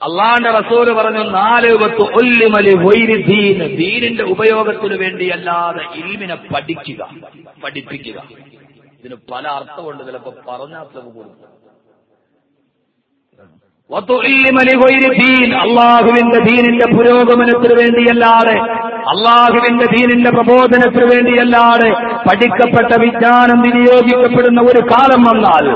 അള്ളാന്റെ റസൂൽ പറഞ്ഞു നാല് പത്ത് ഒല്ലിമലി വൈരി ദീൻ ദീനിന്റെ ഉപയോഗത്തിന് വേണ്ടിയല്ലാതെ ഇൽമിനെ പഠിക്കുക പഠിപ്പിക്കുക. ഇതിന് പല അർത്ഥമുണ്ട് ചിലപ്പോ പറഞ്ഞാൽ കൊടുക്കും. അള്ളാഹുവിന്റെ ദീനിന്റെ പുരോഗമനത്തിനു വേണ്ടിയല്ലാതെ അള്ളാഹുവിന്റെ ദീനിന്റെ പ്രബോധനത്തിനു വേണ്ടിയല്ലാതെ പഠിക്കപ്പെട്ട വിജ്ഞാനം വിനിയോഗിക്കപ്പെടുന്ന ഒരു കാലം വന്നാൽ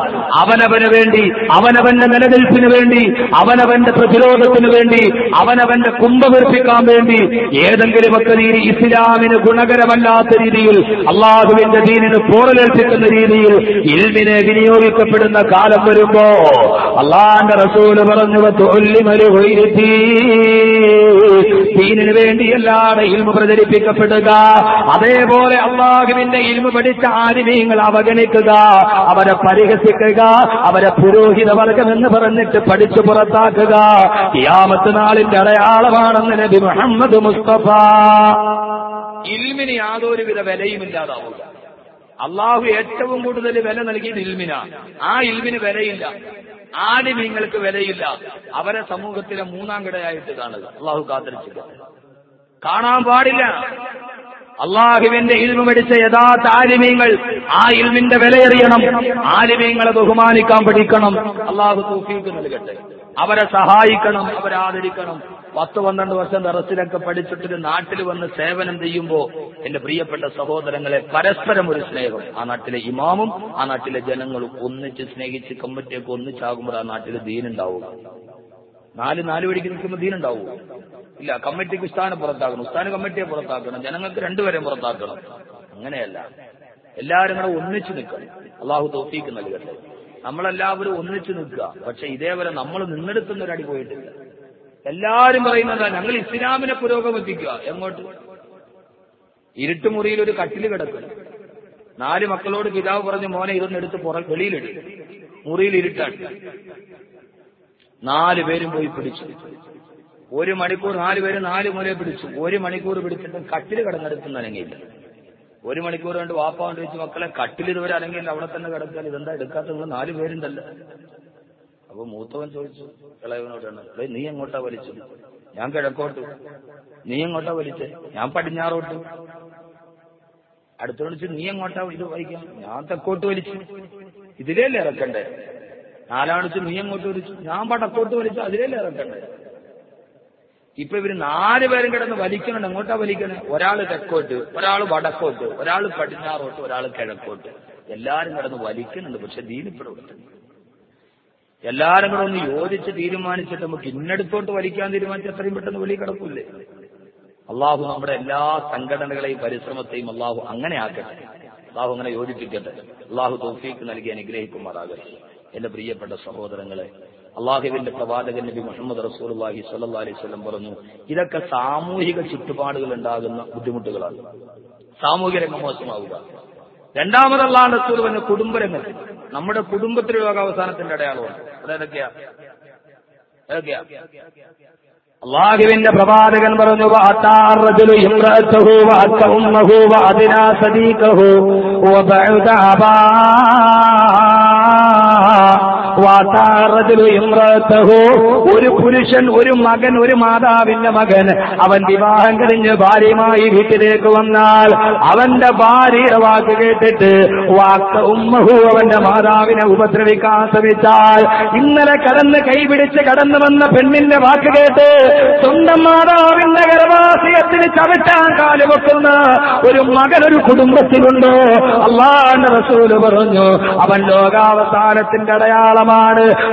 അവനവന് വേണ്ടി അവനവന്റെ നിലനിൽപ്പിന് വേണ്ടി അവനവന്റെ പ്രതിരോധത്തിനു വേണ്ടി അവനവന്റെ കുംഭവീർപ്പിക്കാൻ വേണ്ടി ഏതെങ്കിലുമൊക്കെ രീതി ഇസ്ലാമിന് ഗുണകരമല്ലാത്ത രീതിയിൽ അള്ളാഹുവിന്റെ ദീനിന് പോറലേൽപ്പിക്കുന്ന രീതിയിൽ ഇൽമിനെ വിനിയോഗിക്കപ്പെടുന്ന കാലം വരുമ്പോ അള്ളാന്റെ റസൂൽ പറഞ്ഞു ദീനിന് വേണ്ടിയല്ലാതെ ഇൽമ പ്രചരിപ്പിക്കപ്പെടുക. അതേപോലെ അള്ളാഹുവിന്റെ ഇൽമ പഠിച്ച ആരിമീങ്ങൾ അവഗണിക്കുക. അവരെ പരിഹസിക്കുക. അവരെ പുരോഹിത വർഗമെന്ന് പറഞ്ഞിട്ട് പഠിച്ചു പുറത്താക്കുക. യാമത്ത് നാളിന്റെ അടയാളമാണെന്ന് നബി മുഹമ്മദ് മുസ്തഫ. ഇൽമിന് യാതൊരുവിധ വിലയുമില്ലാതാവുക. അള്ളാഹു ഏറ്റവും കൂടുതൽ വില നൽകിയത് ഇൽമിനാണ് ആ ഇൽമിന് വിലയില്ല. ആലിമീങ്ങൾക്ക് വിലയില്ല. അവരെ സമൂഹത്തിലെ മൂന്നാം കിടയായിട്ട് കാണുക. അള്ളാഹു കാത്തിരിച്ചില്ല കാണാൻ പാടില്ല. അള്ളാഹുവിന്റെ ഇൽമു പഠിച്ച യഥാർത്ഥ ആലിമീങ്ങൾ ആ ഇൽമിന്റെ വിലയറിയണം. ആലിമീങ്ങളെ ബഹുമാനിക്കാൻ പഠിക്കണം. അള്ളാഹു തൂഫീക്ക് നൽകട്ടെ. അവരെ സഹായിക്കണം അവരെ ആദരിക്കണം. പത്ത് പന്ത്രണ്ട് വർഷം ദറസിലൊക്കെ പഠിച്ചിട്ട് നാട്ടിൽ വന്ന് സേവനം ചെയ്യുമ്പോ എന്റെ പ്രിയപ്പെട്ട സഹോദരങ്ങളെ പരസ്പരം ഒരു സ്നേഹം. ആ നാട്ടിലെ ഇമാമും ആ നാട്ടിലെ ജനങ്ങളും ഒന്നിച്ച് സ്നേഹിച്ച് കമ്മിറ്റിയൊക്കെ ഒന്നിച്ചാകുമ്പോൾ ആ നാട്ടിൽ ദീനുണ്ടാവുക. നാല് നാല് വഴിക്ക് നിൽക്കുമ്പോൾ ദീനുണ്ടാവും ഇല്ല കമ്മിറ്റിക്ക് ഉസ്താനെ പുറത്താക്കണം. ഉസ്താന് കമ്മിറ്റിയെ പുറത്താക്കണം. ജനങ്ങൾക്ക് രണ്ടുപേരെയും പുറത്താക്കണം. അങ്ങനെയല്ല. എല്ലാവരും കൂടെ ഒന്നിച്ചു നിൽക്കണം. അള്ളാഹു തോഫീക്ക് നൽകട്ടെ. നമ്മളെല്ലാവരും ഒന്നിച്ചു നിൽക്കുക. പക്ഷെ ഇതേവരെ നമ്മൾ നിന്നെടുത്തുന്ന ഒരു അടി പോയിട്ടില്ല. എല്ലാരും പറയുന്നതാ ഞങ്ങൾ ഇസ്ലാമിനെ പുരോഗമിപ്പിക്കുക. എങ്ങോട്ട്? ഇരുട്ടുമുറിയിൽ ഒരു കട്ടിൽ കിടക്കുക നാല് മക്കളോട് പിതാവ് പറഞ്ഞു മോനെ ഇതൊന്നും എടുത്ത് പുറ മുറിയിൽ ഇരുട്ടാണ്. നാല് പേരും പോയി പിടിച്ചു. ഒരു മണിക്കൂർ നാല് പേര് നാല് മൂലയെ പിടിച്ചു. ഒരു മണിക്കൂർ പിടിച്ചിട്ടും കട്ടിൽ കിടന്നെടുക്കുന്ന അനങ്ങിയില്ല. ഒരു മണിക്കൂർ കൊണ്ട് വാപ്പ കൊണ്ട് വെച്ച് മക്കളെ കട്ടിൽ ഇതുവരെ അനങ്ങിയില്ല. അവിടെ തന്നെ കിടക്കാൻ ഇതെന്താ എടുക്കാത്ത നാല് പേരുണ്ടല്ല. അപ്പൊ മൂത്തവൻ ചോദിച്ചു ഇളയവനോടാണ് "എടേ, നീ എങ്ങോട്ടാ വലിച്ചു ഞാൻ കിഴക്കോട്ട്. നീ എങ്ങോട്ടാ വലിച്ചേ? ഞാൻ പടിഞ്ഞാറോട്ട്. അടുത്തു വിളിച്ചു നീ എങ്ങോട്ടാ ഇത് വലിക്കാം? ഞാൻ തെക്കോട്ട് വലിച്ചു. ഇതിലല്ലേ ഇറക്കണ്ടേ? നാലാണിച്ച് നീ എങ്ങോട്ട് വലിച്ചു? ഞാൻ പടക്കോട്ട് വലിച്ചു അതിലല്ലേ ഇറക്കണ്ടേ? ഇപ്പൊ ഇവർ നാല് പേരും കിടന്ന് വലിക്കണം എങ്ങോട്ടാ വലിക്കണേ? ഒരാൾ തെക്കോട്ട് ഒരാൾ വടക്കോട്ട് ഒരാൾ പടിഞ്ഞാറോട്ട് ഒരാൾ കിഴക്കോട്ട്. എല്ലാരും കിടന്ന് വലിക്കുന്നുണ്ട്. പക്ഷെ ദീനിപ്പെടും എല്ലാരും കൂടെ ഒന്ന് യോജിച്ച് തീരുമാനിച്ചിട്ട് നമുക്ക് ഇന്നടുത്തോട്ട് വലിക്കാൻ തീരുമാനിച്ച് എത്രയും പെട്ടെന്ന് വെളി കിടക്കൂലേ അള്ളാഹു നമ്മുടെ എല്ലാ സംഘടനകളെയും പരിശ്രമത്തെയും അള്ളാഹു അങ്ങനെ ആക്കട്ടെ. അള്ളാഹു അങ്ങനെ യോജിപ്പിക്കട്ടെ. അള്ളാഹു തോഫീക്ക് നൽകി അനുഗ്രഹിക്കുമാറാകട്ടെ. എന്റെ പ്രിയപ്പെട്ട സഹോദരങ്ങളെ അള്ളാഹുവിന്റെ പ്രവാചകൻ നബി മുഹമ്മദ് റസൂലുള്ളാഹി സ്വല്ലല്ലാഹി അലൈഹി വസല്ലം പറഞ്ഞു ഇതൊക്കെ സാമൂഹിക ചുറ്റുപാടുകൾ ഉണ്ടാകുന്ന ബുദ്ധിമുട്ടുകളാണ്. സാമൂഹിക രംഗം മോശമാവുക. രണ്ടാമത് അള്ളാഹ് റസൂൽ പറഞ്ഞ കുടുംബരംഗം നമ്മുടെ കുടുംബത്തിലെ ലോകാവസാനത്തിന്റെ അടയാളമാണ്. അതേതൊക്കെയാ ഏതൊക്കെയാ? അള്ളാഹുവിന്റെ പ്രവാചകൻ പറഞ്ഞു "വഅത്താ ഒരു പുരുഷൻ ഒരു മകൻ ഒരു മാതാവിന്റെ മകൻ. അവൻ വിവാഹം കഴിഞ്ഞ് ഭാര്യയുമായി വീട്ടിലേക്ക് വന്നാൽ അവന്റെ ഭാര്യയുടെ വാക്ക് കേട്ടിട്ട് വാക്ക ഉമ്മഹു അവന്റെ മാതാവിനെ ഉപദ്രവിക്കാൻ ശ്രമിച്ചാൽ ഇന്നലെ കടന്ന് കൈപിടിച്ച് കടന്നു വന്ന പെണ്ണിന്റെ വാക്ക് കേട്ട് സ്വന്തം മാതാവിന്റെ ഗർഭാശയത്തിന് ചവിട്ടാൻ കാലുവെക്കുന്ന ഒരു മകൻ ഒരു കുടുംബത്തിലുണ്ട്. അള്ളാന്റെ റസൂൽ പറഞ്ഞു അവൻ ലോകാവസാനത്തിന്റെ അടയാളമാണ്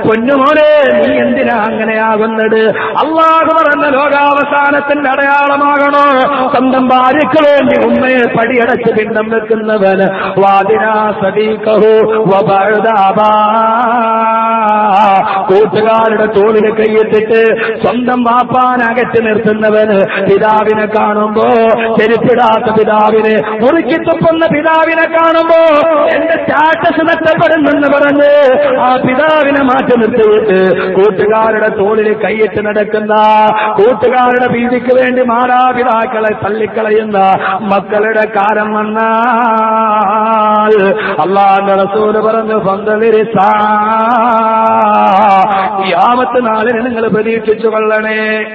പൊന്നുമോനെ നീ എന്തിനാ അങ്ങനെയാകുന്നത്? അള്ളാഹ് പറഞ്ഞ ലോകാവസാനത്തിന്റെ അടയാളമാകണോ? സ്വന്തം ഭാര്യയ്ക്ക് വേണ്ടി ഉമ്മയെ പടിയടച്ച് പിണ്ടം വെക്കുന്നവൻ വാദിനാ സദീകഹു കൂട്ടുകാരുടെ തോളിൽ കൈയിട്ടിട്ട് സ്വന്തം വാപ്പാൻ അകറ്റി നിർത്തുന്നവന് പിതാവിനെ കാണുമ്പോ ചെരുപ്പിടാത്ത പിതാവിനെ മുറുക്കി തുപ്പുന്ന പിതാവിനെ കാണുമ്പോ എന്റെ സ്റ്റാറ്റസ് നഷ്ടപ്പെടുന്നെന്ന് പറഞ്ഞ് ആ പിതാവിനെ മാറ്റി നിർത്തിയിട്ട് കൂട്ടുകാരുടെ തോളിൽ കൈയിട്ട് നടക്കുന്ന കൂട്ടുകാരുടെ ഭീതിക്ക് വേണ്ടി മാതാപിതാക്കളെ തള്ളിക്കളയുന്ന മക്കളുടെ കാലം വന്നാൽ അള്ളാന്റെ റസൂൽ പറഞ്ഞു യാമത്ത് നാളിന് നിങ്ങൾ പ്രതീക്ഷിച്ചു കൊള്ളണേ.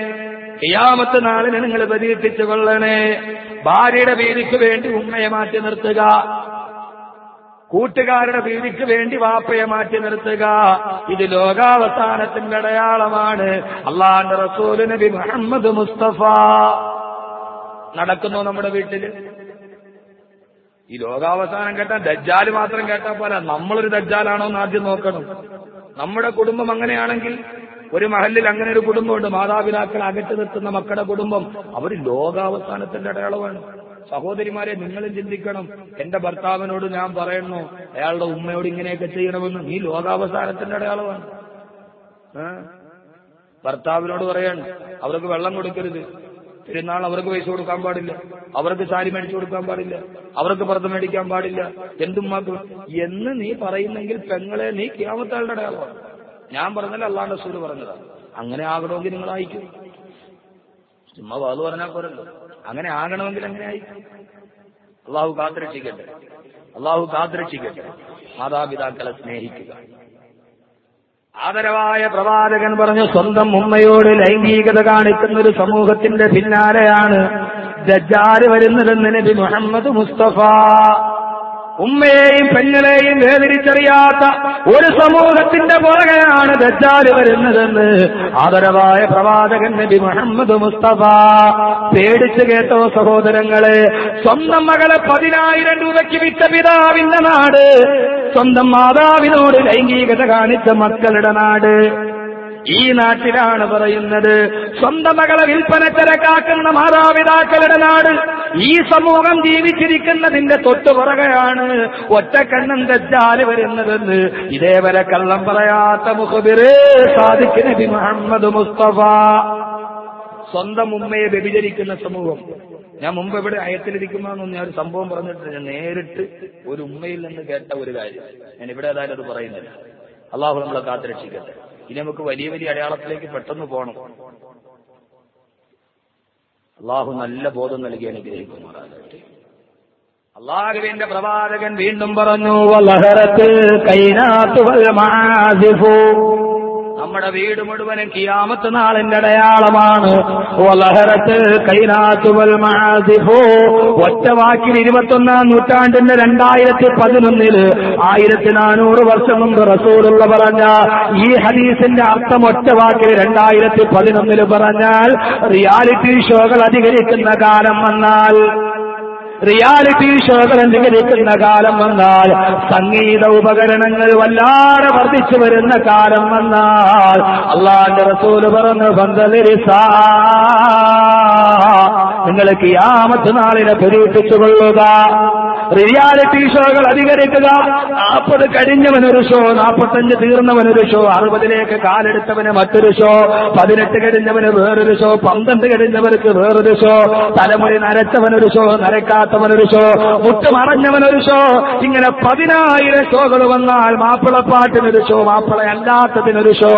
യാമത്ത് നാളിന് നിങ്ങൾ പ്രതീക്ഷിച്ചു കൊള്ളണേ. ഭാര്യയുടെ ഭീതിക്ക് വേണ്ടി ഉമ്മയെ മാറ്റി നിർത്തുക. കൂട്ടുകാരുടെ ഭീതിക്ക് വേണ്ടി വാപ്പയെ മാറ്റി നിർത്തുക. ഇത് ലോകാവസാനത്തിന്റെ അടയാളമാണ്. അള്ളാന്റെ റസൂൽ നബി മുഹമ്മദ് മുസ്തഫ. നടക്കുന്നു നമ്മുടെ വീട്ടിൽ ഈ ലോകാവസാനം കേട്ടാൽ ദജ്ജാൽ മാത്രം കേട്ടാൽ പോലെ നമ്മളൊരു ദജ്ജാലാണോ എന്ന് ആദ്യം നോക്കണം. നമ്മുടെ കുടുംബം അങ്ങനെയാണെങ്കിൽ ഒരു മഹലിൽ അങ്ങനെ ഒരു കുടുംബമുണ്ട്. മാതാപിതാക്കൾ അകറ്റി നിർത്തുന്ന മക്കളുടെ കുടുംബം. അവർ ലോകാവസാനത്തിന്റെ അടയാളമാണ്. സഹോദരിമാരെ നിങ്ങൾ ചിന്തിക്കണം. എന്റെ ഭർത്താവിനോട് ഞാൻ പറയുന്നു അയാളുടെ ഉമ്മയോട് ഇങ്ങനെയൊക്കെ ചെയ്യണമെന്ന്. നീ ലോകാവസാനത്തിന്റെ അടയാളമാണ്? ഭർത്താവിനോട് പറയാണ് അവർക്ക് വെള്ളം കൊടുക്കരുത്. പെരുന്നാൾ അവർക്ക് പൈസ കൊടുക്കാൻ പാടില്ല. അവർക്ക് സാരി മേടിച്ചു കൊടുക്കാൻ പാടില്ല. അവർക്ക് പുറത്ത് മേടിക്കാൻ പാടില്ല. എന്തുമാക്കും എന്ന് നീ പറയുന്നെങ്കിൽ പെങ്ങളെ നീ ക്യാമത്താളുടെ അടയാളമാണ്. ഞാൻ പറഞ്ഞല്ല അള്ളാന്റെ സൂര് പറഞ്ഞതാണ് അങ്ങനെ ആകണമെങ്കിൽ നിങ്ങൾ അയക്കും ചുമ്മാ വാത് പറഞ്ഞാൽ പോരല്ലോ. അങ്ങനെ ആകണമെങ്കിൽ അങ്ങനെ അയക്കും അള്ളാഹു കാത്തിരക്ഷിക്കട്ടെ. അള്ളാഹു കാത്തിരക്ഷിക്കട്ടെ. മാതാപിതാക്കളെ സ്നേഹിക്കുക. ആദരവായ പ്രവാചകൻ പറഞ്ഞു സ്വന്തം ഉമ്മയോട് ലൈംഗികത കാണിക്കുന്ന ഒരു സമൂഹത്തിന്റെ പിന്നാലെയാണ് ദജ്ജാൽ വരുന്നതെന്ന് നബി മുഹമ്മദ് മുസ്തഫ. ഉമ്മയെയും പെണ്ണിനെയും വേദനിച്ചറിയാത്ത ഒരു സമൂഹത്തിന്റെ പുറകെയാണ് ദജ്ജാൽ വരുന്നതെന്ന് ആദരവായ പ്രവാചകൻ നബി മുഹമ്മദ് മുസ്തഫ പേടിച്ചു കേട്ടോ സഹോദരങ്ങളെ സ്വന്തം മകളെ പതിനായിരം രൂപയ്ക്ക് വിറ്റ പിതാവിന്റെ നാട് സ്വന്തം മാതാവിനോട് ലൈംഗികത കാണിച്ച മക്കളുടെ നാട്. ഈ നാട്ടിലാണ് പറയുന്നത്. സ്വന്തം മകളെ വിൽപ്പനച്ചരക്കാക്കുന്ന മാതാപിതാക്കളുടെ നാട് ഈ സമൂഹം ജീവിച്ചിരിക്കുന്നതിന്റെ തൊട്ടു തൊട്ടുപുറകെയാണ് ഒറ്റക്കണ്ണം തെറ്റാൽ വരുന്നതെന്ന് ഇതേവരെ കള്ളം പറയാത്ത മുഖബിറ് സാദിഖ് നബി മുഹമ്മദ് മുസ്തഫ. സ്വന്തം ഉമ്മയെ വ്യഭിചരിക്കുന്ന സമൂഹം. ഞാൻ മുമ്പ് ഇവിടെ അയത്തിലിരിക്കുമ്പോൾ ഞാൻ ഒരു സംഭവം പറഞ്ഞിട്ടില്ല. ഞാൻ നേരിട്ട് ഒരു ഉമ്മയിൽ നിന്ന് കേട്ട ഒരു കാര്യം. ഞാൻ ഇവിടെ ഏതായാലും അത് പറയുന്നില്ല. അള്ളാഹു നമ്മളെ കാത്തുരക്ഷിക്കട്ടെ. ഇനി നമുക്ക് വലിയ വലിയ അടയാളത്തിലേക്ക് പെട്ടെന്ന് പോകണം. അള്ളാഹു നല്ല ബോധം നൽകി അനുഗ്രഹിക്കുമാറാകട്ടെ. അള്ളാഹുവിന്റെ പ്രവാചകൻ വീണ്ടും പറഞ്ഞു നമ്മുടെ വീട് മുഴുവനും കിയാമത്ത് നാളിന്റെ അടയാളമാണ്. ഒറ്റ വാക്കിൽ ഇരുപത്തൊന്നാം നൂറ്റാണ്ടിന്റെ രണ്ടായിരത്തി പതിനൊന്നിൽ ആയിരത്തി നാനൂറ് വർഷം മുമ്പ് റസൂലുള്ള പറഞ്ഞ ഈ ഹദീസിന്റെ അർത്ഥം ഒറ്റ വാക്കിൽ രണ്ടായിരത്തി പതിനൊന്നിൽ പറഞ്ഞാൽ റിയാലിറ്റി ഷോകൾ അധികരിക്കുന്ന കാലം വന്നാൽ റിയാലിറ്റി ഷോകൾ അധികരിക്കുന്ന കാലം വന്നാൽ സംഗീത ഉപകരണങ്ങൾ വല്ലാതെ വർദ്ധിച്ചു വരുന്ന കാലം വന്നാൽ അള്ളാന്റെ റസൂൽ പറഞ്ഞു ബന്ധലിരിസ നിങ്ങൾ കിയാമത്ത് നാളിനെ പരീക്ഷിച്ചുകൊള്ളുക റിയാലിറ്റി ഷോകൾ അധികരിക്കുക. നാൽപ്പത് കഴിഞ്ഞവനൊരു ഷോ നാൽപ്പത്തഞ്ച് തീർന്നവനൊരു ഷോ അറുപതിലേക്ക് കാലെടുത്തവന് മറ്റൊരു ഷോ പതിനെട്ട് കഴിഞ്ഞവന് വേറൊരു ഷോ പന്ത്രണ്ട് കഴിഞ്ഞവർക്ക് വേറൊരു ഷോ തലമുടി നരച്ചവനൊരു ഷോ നരക്കാത്തവനൊരു ഷോ മുട്ടുമറഞ്ഞവനൊരു ഷോ ഇങ്ങനെ പതിനായിരം ഷോകൾ വന്നാൽ മാപ്പിളപ്പാട്ടിനൊരു ഷോ മാപ്പിള അല്ലാത്തതിനൊരു ഷോ.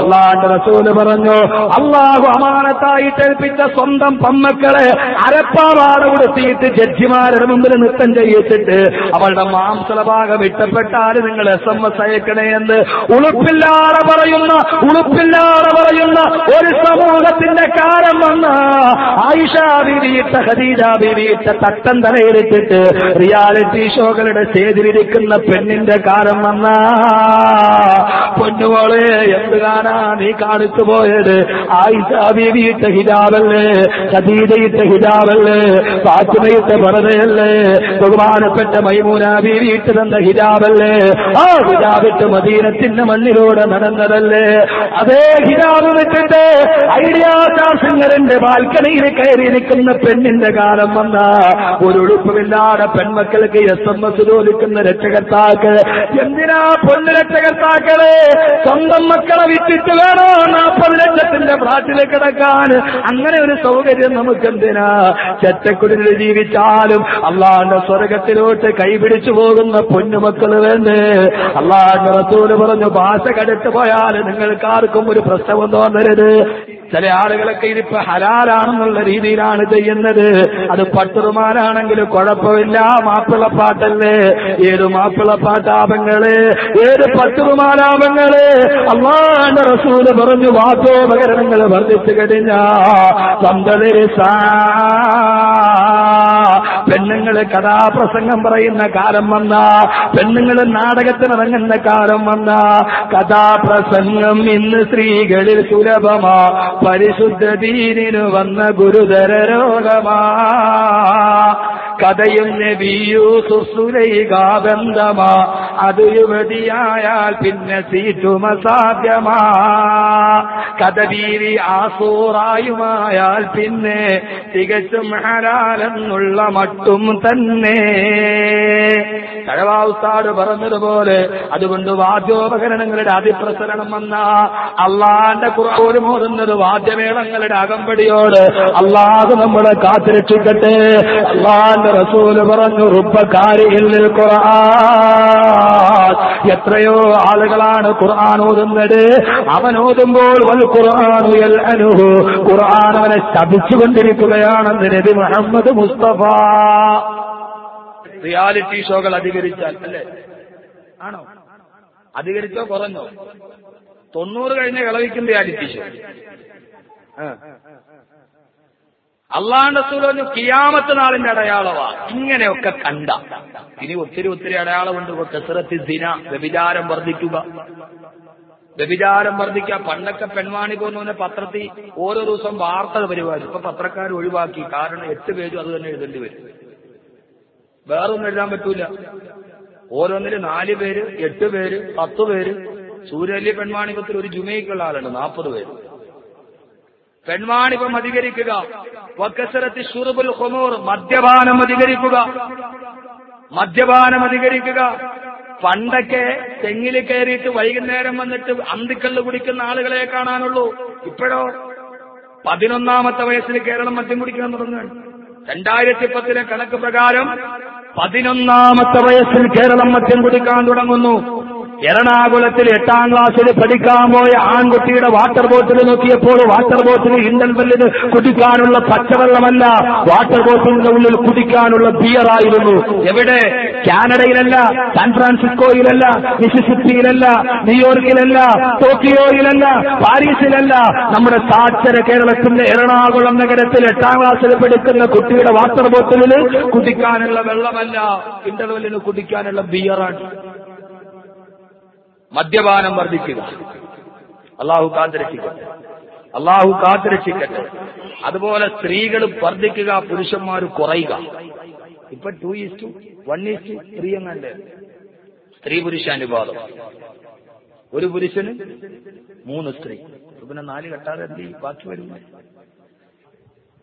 അള്ളാന്റെ റസൂൽ പറഞ്ഞു അള്ളാഹു അമാനത്തായിട്ട് ഏൽപ്പിച്ച സ്വന്തം പമ്മക്കളെ അരപ്പാവാട കൊടുത്തിയിട്ട് ജഡ്ജിമാരുടെ മുമ്പിൽ നൃത്തം ചെയ്യിച്ചിട്ട് അവളുടെ മാംസഭാഗം ഇഷ്ടപ്പെട്ടാൽ നിങ്ങൾ എസ് എം എസ് അയക്കണേ എന്ന് ഉളുപ്പില്ലാതെ പറയുന്ന ഉളുപ്പില്ലാതെ പറയുന്ന ഒരു സമൂഹത്തിന്റെ കാലം വന്ന ആയിഷ ബീവിയിട്ട ഖദീജ ബീവിയിട്ട തട്ടം തലയിലിട്ടിട്ട് റിയാലിറ്റി ഷോകളുടെ സ്റ്റേജിലിരിക്കുന്ന പെണ്ണിന്റെ കാലം വന്ന. പൊന്നുമോളെ എന്ത് കാണാ? നീ കാണിച്ചു പോയത് ആയിട്ട ഹിജാബല്ലേ ഖദീജയിട്ട ഹിജാബല്ലേ ഫാത്തിമയിട്ട പറതയല്ലേ ബഹുമാനപ്പെട്ട മൈമൂന ബീവിയിട്ട് തന്ന ഹിജാബല്ലേ. ആ ഹിജാബിട്ട് മദീനത്തിന്റെ മണ്ണിലൂടെ നടന്നതല്ലേ. അതേ ഹിജാബ് വിട്ടിട്ട് ഐഡിയ ബാൽക്കണിയിൽ കയറിയിരിക്കുന്ന പെണ്ണിന്റെ കാലം വന്ന. ഒരു ഉടുപ്പുമില്ലാതെ പെൺമക്കൾക്ക് എസ് എം എസ് ചോദിക്കുന്ന രക്ഷകർത്താക്കൾ എന്തിനാ പൊന്ന് രക്ഷകർത്താക്കൾ? സ്വന്തം മക്കളെ വിറ്റിട്ട് വേണോ നാൽപ്പത് ലക്ഷത്തിന്റെ ഫ്ലാറ്റിൽ കിടക്കാൻ? അങ്ങനെ ഒരു സൗകര്യം നമുക്കെന്തിനാ? ചെറ്റക്കുടിൽ ജീവിച്ചാലും അള്ളാന്റെ സ്വർഗത്തിലോട്ട് കൈപിടിച്ചു പോകുന്ന പൊന്നുമക്കൾ വേണ്ടേ? അള്ളാന്റെ റസൂൽ പറഞ്ഞു ഭാഷ കടുത്തു പോയാൽ നിങ്ങൾക്കാർക്കും ഒരു പ്രശ്നമൊന്നും തോന്നരുത് ചില ആളുകളൊക്കെ ഇതിപ്പോ ഹലാലാണെന്നുള്ള രീതിയിലാണ് ചെയ്യുന്നത്. അത് പട്ടുറുമാനാണെങ്കിൽ കുഴപ്പമില്ല മാപ്പിളപ്പാട്ടല്ലേ? ഏത് മാപ്പിളപ്പാട്ടാപങ്ങൾ? ഏത് പട്ടുറുമാലാപങ്ങൾ അള്ളാന്റെ റസൂൽ പറഞ്ഞു വാത്തോപകരണങ്ങൾ വർദ്ധിച്ചു കഴിഞ്ഞ പെണ്ണുങ്ങൾ കഥാപ്രസംഗം പറയുന്ന കാലം വന്ന പെണ്ണുങ്ങൾ നാടകത്തിനിറങ്ങുന്ന കാലം വന്ന കഥാപ്രസംഗം ഇന്ന് സ്ത്രീകളിൽ സുലഭമാ പരിശുദ്ധ ദീനിനു വന്ന ഗുരുതര രോഗമാ. കഥയും നബിയു സുസുലൈകാബന്ധമാ അത് യുവതിയായാൽ പിന്നെ സീറ്റുമ സാധ്യമാ. കഥ വീരി ആസൂറായുമായാൽ പിന്നെ തികച്ചും ഹരാലെന്നുള്ള മട്ടും തന്നെ. കഴവാവുത്താട് പറഞ്ഞതുപോലെ അതുകൊണ്ട് വാദ്യോപകരണങ്ങളുടെ അതിപ്രസരണം വന്ന. അള്ളാന്റെ കുറവോട് മോറുന്നത് വാദ്യമേളങ്ങളുടെ അകമ്പടിയോട്. അള്ളാഹ് നമ്മളെ കാത്തിരക്ഷിക്കട്ടെ. അള്ളാന്റെ റസൂൽ പറഞ്ഞു റുപ്പക്കാരിയിൽ ഖുർആൻ. എത്രയോ ആളുകളാണ് ഖുർആൻ ഓതുന്നത്. അവൻ ഓതുമ്പോൾ വൽ ഖുർആൻ അനുഹു ഖുർആൻ അവനെ ശപിച്ചുകൊണ്ടിരിക്കുകയാണെന്ന് നബി മുഹമ്മദ് മുസ്തഫ. റിയാലിറ്റി ഷോകൾ അധികരിച്ചാൽ അല്ലേ? ആണോ? അധികരിച്ചോ കുറഞ്ഞോ? തൊണ്ണൂറ് കഴിഞ്ഞ കളവിക്കും റിയാലിറ്റി ഷോ. അള്ളാന്റെ സുലഞ്ഞു കിയാമത്ത് നാളിന്റെ അടയാളവാ. ഇങ്ങനെയൊക്കെ കണ്ട. ഇനി ഒത്തിരി ഒത്തിരി അടയാളമുണ്ട്. കെസറത്തി ദിന വ്യഭിചാരം വർദ്ധിക്കുക. വ്യഭിചാരം വർദ്ധിക്കുക. പണ്ടൊക്കെ പെൺവാണി പോകുന്നവനെ പത്രത്തിൽ ഓരോ ദിവസം വാർത്തകൾ പരിപാടി. ഇപ്പൊ പത്രക്കാർ ഒഴിവാക്കി. കാരണം എട്ട് പേജും അത് തന്നെ എഴുതേണ്ടി വരും. വേറൊന്നും എഴുതാൻ പറ്റൂല. ഓരോന്നിന് നാല് പേര് എട്ട് പേര് പത്ത് പേര്. സൂര്യലി പെൺവാണിപത്തിൽ ഒരു ജുമയ്ക്കുള്ള ആളുണ്ട്. നാൽപ്പത് പേര്. പെൺവാണിപം അധികരിക്കുക. വക്കസരത്തി ഷുറുബുൽ ഹൊമൂർ മദ്യപാനം അധികരിക്കുക. മദ്യപാനം അധികരിക്കുക. പണ്ടൊക്കെ തെങ്ങിൽ കയറിയിട്ട് വൈകുന്നേരം വന്നിട്ട് അന്തിക്കല്ല് കുടിക്കുന്ന ആളുകളെ കാണാനുള്ളൂ. ഇപ്പോഴോ പതിനൊന്നാമത്തെ വയസ്സിൽ കേരളം മദ്യം കുടിക്കാൻ തുടങ്ങുകയാണ്. രണ്ടായിരത്തി പത്തിലെ കണക്ക് പ്രകാരം പതിനൊന്നാമത്തെ വയസ്സിൽ കേരളം മദ്യം കുടിക്കാൻ തുടങ്ങുന്നു. എറണാകുളത്തിൽ എട്ടാം ക്ലാസ്സിൽ പഠിക്കാൻ പോയ ആൺകുട്ടിയുടെ വാട്ടർ ബോട്ടിൽ നോക്കിയപ്പോൾ വാട്ടർ ബോട്ടിൽ ഇണ്ടൽവെല്ലിന് കുടിക്കാനുള്ള പച്ചവെള്ളമല്ല. വാട്ടർ ബോട്ടിലിന്റെ ഉള്ളിൽ കുടിക്കാനുള്ള ബിയറായിരുന്നു എവിടെ? കാനഡയിലല്ല സാൻ ഫ്രാൻസിസ്കോയിലല്ല മിസിസിപ്പിയിലല്ല ന്യൂയോർക്കിലല്ല ടോക്കിയോയിലല്ല പാരീസിലല്ല. നമ്മുടെ സാക്ഷര കേരളത്തിന്റെ എറണാകുളം നഗരത്തിൽ എട്ടാം ക്ലാസ്സിൽ പഠിക്കുന്ന കുട്ടിയുടെ വാട്ടർ ബോട്ടിലിൽ കുടിക്കാനുള്ള വെള്ളമല്ല. ഇന്റർവെല്ലിന് കുടിക്കാനുള്ള ബിയറാണ് മദ്യപാനം വർദ്ധിക്കുക. അള്ളാഹു കാത്തിരക്ഷിക്കട്ടെ. അള്ളാഹു കാത്തിരക്ഷിക്കട്ടെ. അതുപോലെ സ്ത്രീകൾ വർദ്ധിക്കുക പുരുഷന്മാർ കുറയുക. ഇപ്പൊ two is to one is to three എന്നല്ലേ? സ്ത്രീ പുരുഷ അനുപാതം. ഒരു പുരുഷന് മൂന്ന് സ്ത്രീ. പിന്നെ നാല് കെട്ടാതെ എന്ത് ബാക്കി വരുന്നു.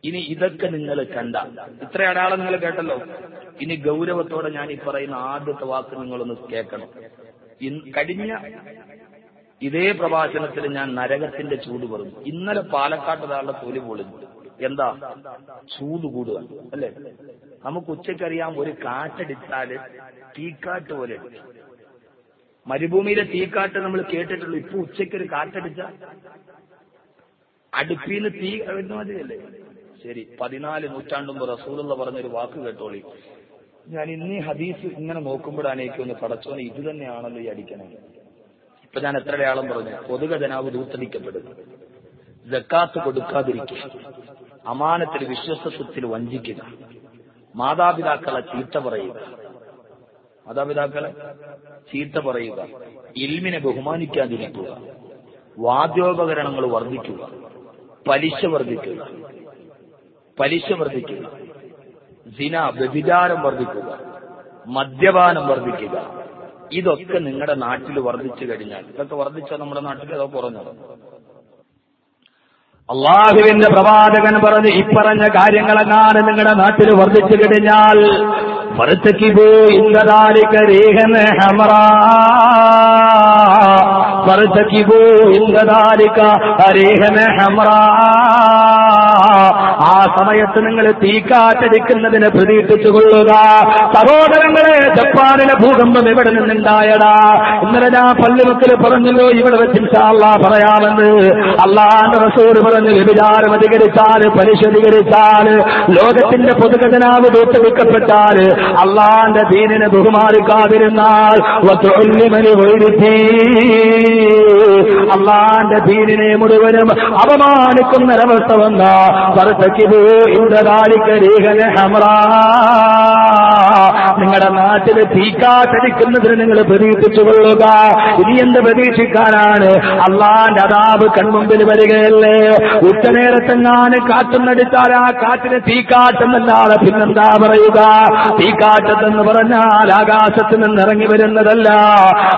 ഇനി ഇതൊക്കെ നിങ്ങൾ കണ്ട. ഇത്ര അടയാളം നിങ്ങൾ കേട്ടല്ലോ. ഇനി ഗൗരവത്തോടെ ഞാൻ ഈ പറയുന്ന ആദ്യത്തെ വാക്ക് നിങ്ങളൊന്ന് കേൾക്കണം. കഴിഞ്ഞ ഇതേ പ്രഭാഷണത്തിൽ ഞാൻ നരകത്തിന്റെ ചൂട് പറഞ്ഞു. ഇന്നലെ പാലക്കാട്ട് ഒരാളുടെ തൊലി പൊളിഞ്ഞു. എന്താ? ചൂട് കൂടുക. അല്ലെ? നമുക്ക് ഉച്ചക്കറിയാം ഒരു കാറ്റടിച്ചാൽ തീക്കാട്ട് പോലെ. മരുഭൂമിയിലെ തീക്കാട്ട് നമ്മൾ കേട്ടിട്ടുള്ളൂ. ഇപ്പൊ ഉച്ചയ്ക്ക് ഒരു കാറ്റടിച്ച അടുപ്പിന്ന് തീ വരുന്ന മതിയല്ലേ ശരി. പതിനാല് നൂറ്റാണ്ട് മുമ്പ് റസൂലുള്ള പറഞ്ഞൊരു വാക്ക് കേട്ടോളി. ഞാൻ ഇന്നീ ഹദീസ് ഇങ്ങനെ നോക്കുമ്പോഴാണ് എനിക്ക് ഒന്ന് പടച്ചോനെ ഇത് തന്നെയാണല്ലോ ഈ അടിക്കണേ. ഇപ്പൊ ഞാൻ എത്ര അടയാളം പറഞ്ഞു? പൊതുഗതനാവ് ജനാവ് ദൂത്തടിക്കപ്പെടുക ജക്കാത്ത് കൊടുക്കാതിരിക്കുക. അമാനത്തിൽ വിശ്വസത്വത്തിൽ വഞ്ചിക്കുക. മാതാപിതാക്കളെ ചീത്ത പറയുക. മാതാപിതാക്കളെ ചീത്ത പറയുക. ഇൽമിനെ ബഹുമാനിക്കാതിരിക്കുക. വാദ്യോപകരണങ്ങൾ വർദ്ധിക്കുക. പലിശ വർദ്ധിക്കുക. പലിശ വർദ്ധിക്കുക. സിന വ്യഭിചാരം വർദ്ധിക്കുക മദ്യപാനം വർദ്ധിക്കുക. ഇതൊക്കെ നിങ്ങളുടെ നാട്ടിൽ വർദ്ധിച്ചു കഴിഞ്ഞാൽ ഇതൊക്കെ വർദ്ധിച്ച നമ്മുടെ നാട്ടിൽ അതോ കുറഞ്ഞോ അള്ളാഹുവിന്റെ പ്രവാചകൻ പറഞ്ഞ് ഇപ്പറഞ്ഞ കാര്യങ്ങളെങ്ങാണ് നിങ്ങളുടെ നാട്ടിൽ വർദ്ധിച്ചു കഴിഞ്ഞാൽ റീഹന ഹമറാ. ആ സമയത്ത് നിങ്ങൾ തീക്കാറ്റടിക്കുന്നതിന് പ്രതീക്ഷിച്ചു കൊള്ളുക സഹോദരങ്ങളെ ജപ്പാനിലെ ഭൂകമ്പം ഇവിടെ നിന്നുണ്ടായടാ? ഇന്നലെ ഞാൻ പള്ളിമക്കൾ പറഞ്ഞല്ലോ ഇവിടെ വെച്ച് ഇൻഷാല്ലാ പറയാമെന്ന്. അള്ളാന്റെ റസൂർ പറഞ്ഞ് വ്യഭിചാരം അധികരിച്ചാൽ പലിശ അധികരിച്ചാൽ ലോകത്തിന്റെ പൊതുഖജനാവ് തൂത്തുവിക്കപ്പെട്ടാൽ അള്ളാന്റെ ദീനിനെ ബഹുമാനിക്കാതിരുന്നാൽ അള്ളാന്റെ ദീനിനെ മുഴുവനും അപമാനിക്കുന്നൊരവസ്ഥ വന്ന നിങ്ങളുടെ നാട്ടിൽ തീക്കാത്തടിക്കുന്നതിന് നിങ്ങൾ പ്രതീക്ഷിച്ചു കൊള്ളുക. ഇനി എന്ത് പ്രതീക്ഷിക്കാനാണ്? അള്ളാന്റെ അതാബ് കൺമുമ്പിൽ വരികയല്ലേ? ഉച്ചനേരത്തെങ്ങാന് കാറ്റുന്നടിച്ചാൽ ആ കാറ്റിന് തീക്കാറ്റെന്നല്ലാതെ പിന്നെന്താ പറയുക? തീക്കാറ്റത്തെന്ന് പറഞ്ഞാൽ ആകാശത്ത് നിന്ന് ഇറങ്ങി വരുന്നതല്ല.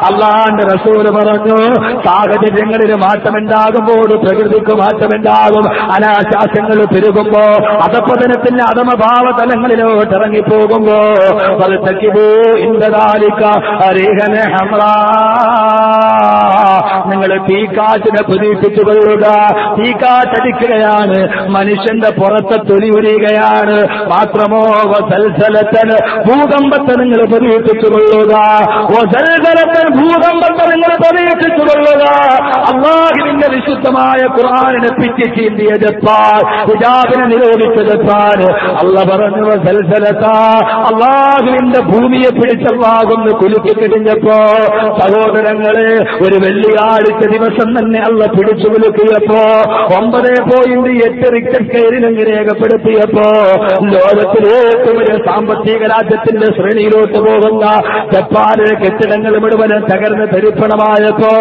അള്ളാന്റെ റസൂൽ പറഞ്ഞു സാഹചര്യങ്ങളിൽ മാറ്റമുണ്ടാകുമ്പോൾ പ്രകൃതിക്ക് മാറ്റമുണ്ടാകും. അനാശാസ്യങ്ങൾ പെരുകുമ്പോ അധപ്പതനത്തിന്റെ അധമഭാവ തലങ്ങളിലോട്ട് ഇറങ്ങിപ്പോകുമ്പോ അത് ഫലത്തക്കിബൂ ഇന്ദ്രദാലിക ഹരിഹനെ ഹമ്രാ നിങ്ങൾ തീക്കാറ്റിനെ പ്രതീക്ഷിച്ചു കൊള്ളുക. തീക്കാറ്റടിക്കുകയാണ് മനുഷ്യന്റെ പുറത്തെ തൊലി ഉരിയുകയാണ് മാത്രമോ വസൽസലത്തൻ ഭൂകമ്പത്തെ നിങ്ങൾ പ്രതീക്ഷിച്ചു കൊള്ളുക. വസൽസലത്തൻ ഭൂകമ്പത്തെ നിങ്ങൾ പ്രതീക്ഷിച്ചു കൊള്ളുക. അള്ളാഹിന്റെ വിശുദ്ധമായ ഖുർആാനിനെ പിറ്റി ചീന്തിയ ജപ്പാൻ ഹിജാബിനെ നിരോധിച്ച ജപ്പാൻ അള്ള പറഞ്ഞു വസൽസലത്ത അള്ളാഹുവിന്റെ ഭൂമിയെ പിടിച്ചല്ലാകുന്നു കുലുക്കി കഴിഞ്ഞപ്പോ സഹോദരങ്ങളെ ഒരു വെള്ളിയാഴ്ച ദിവസം തന്നെ അള്ള പിടിച്ചു വിളിക്കിയപ്പോ ഒമ്പത് പോയിന്റ് എട്ട് റിക്ടർ സ്കെയിലിലങ്ങ് രേഖപ്പെടുത്തിയപ്പോ ലോകത്തിലേക്കും ഏറ്റവും സാമ്പത്തിക രാജ്യത്തിന്റെ ശ്രേണിയിലോട്ട് പോകുന്ന ജപ്പാനിലെ കെട്ടിടങ്ങൾ മുഴുവനും തകർന്ന് തരിപ്പണമായപ്പോ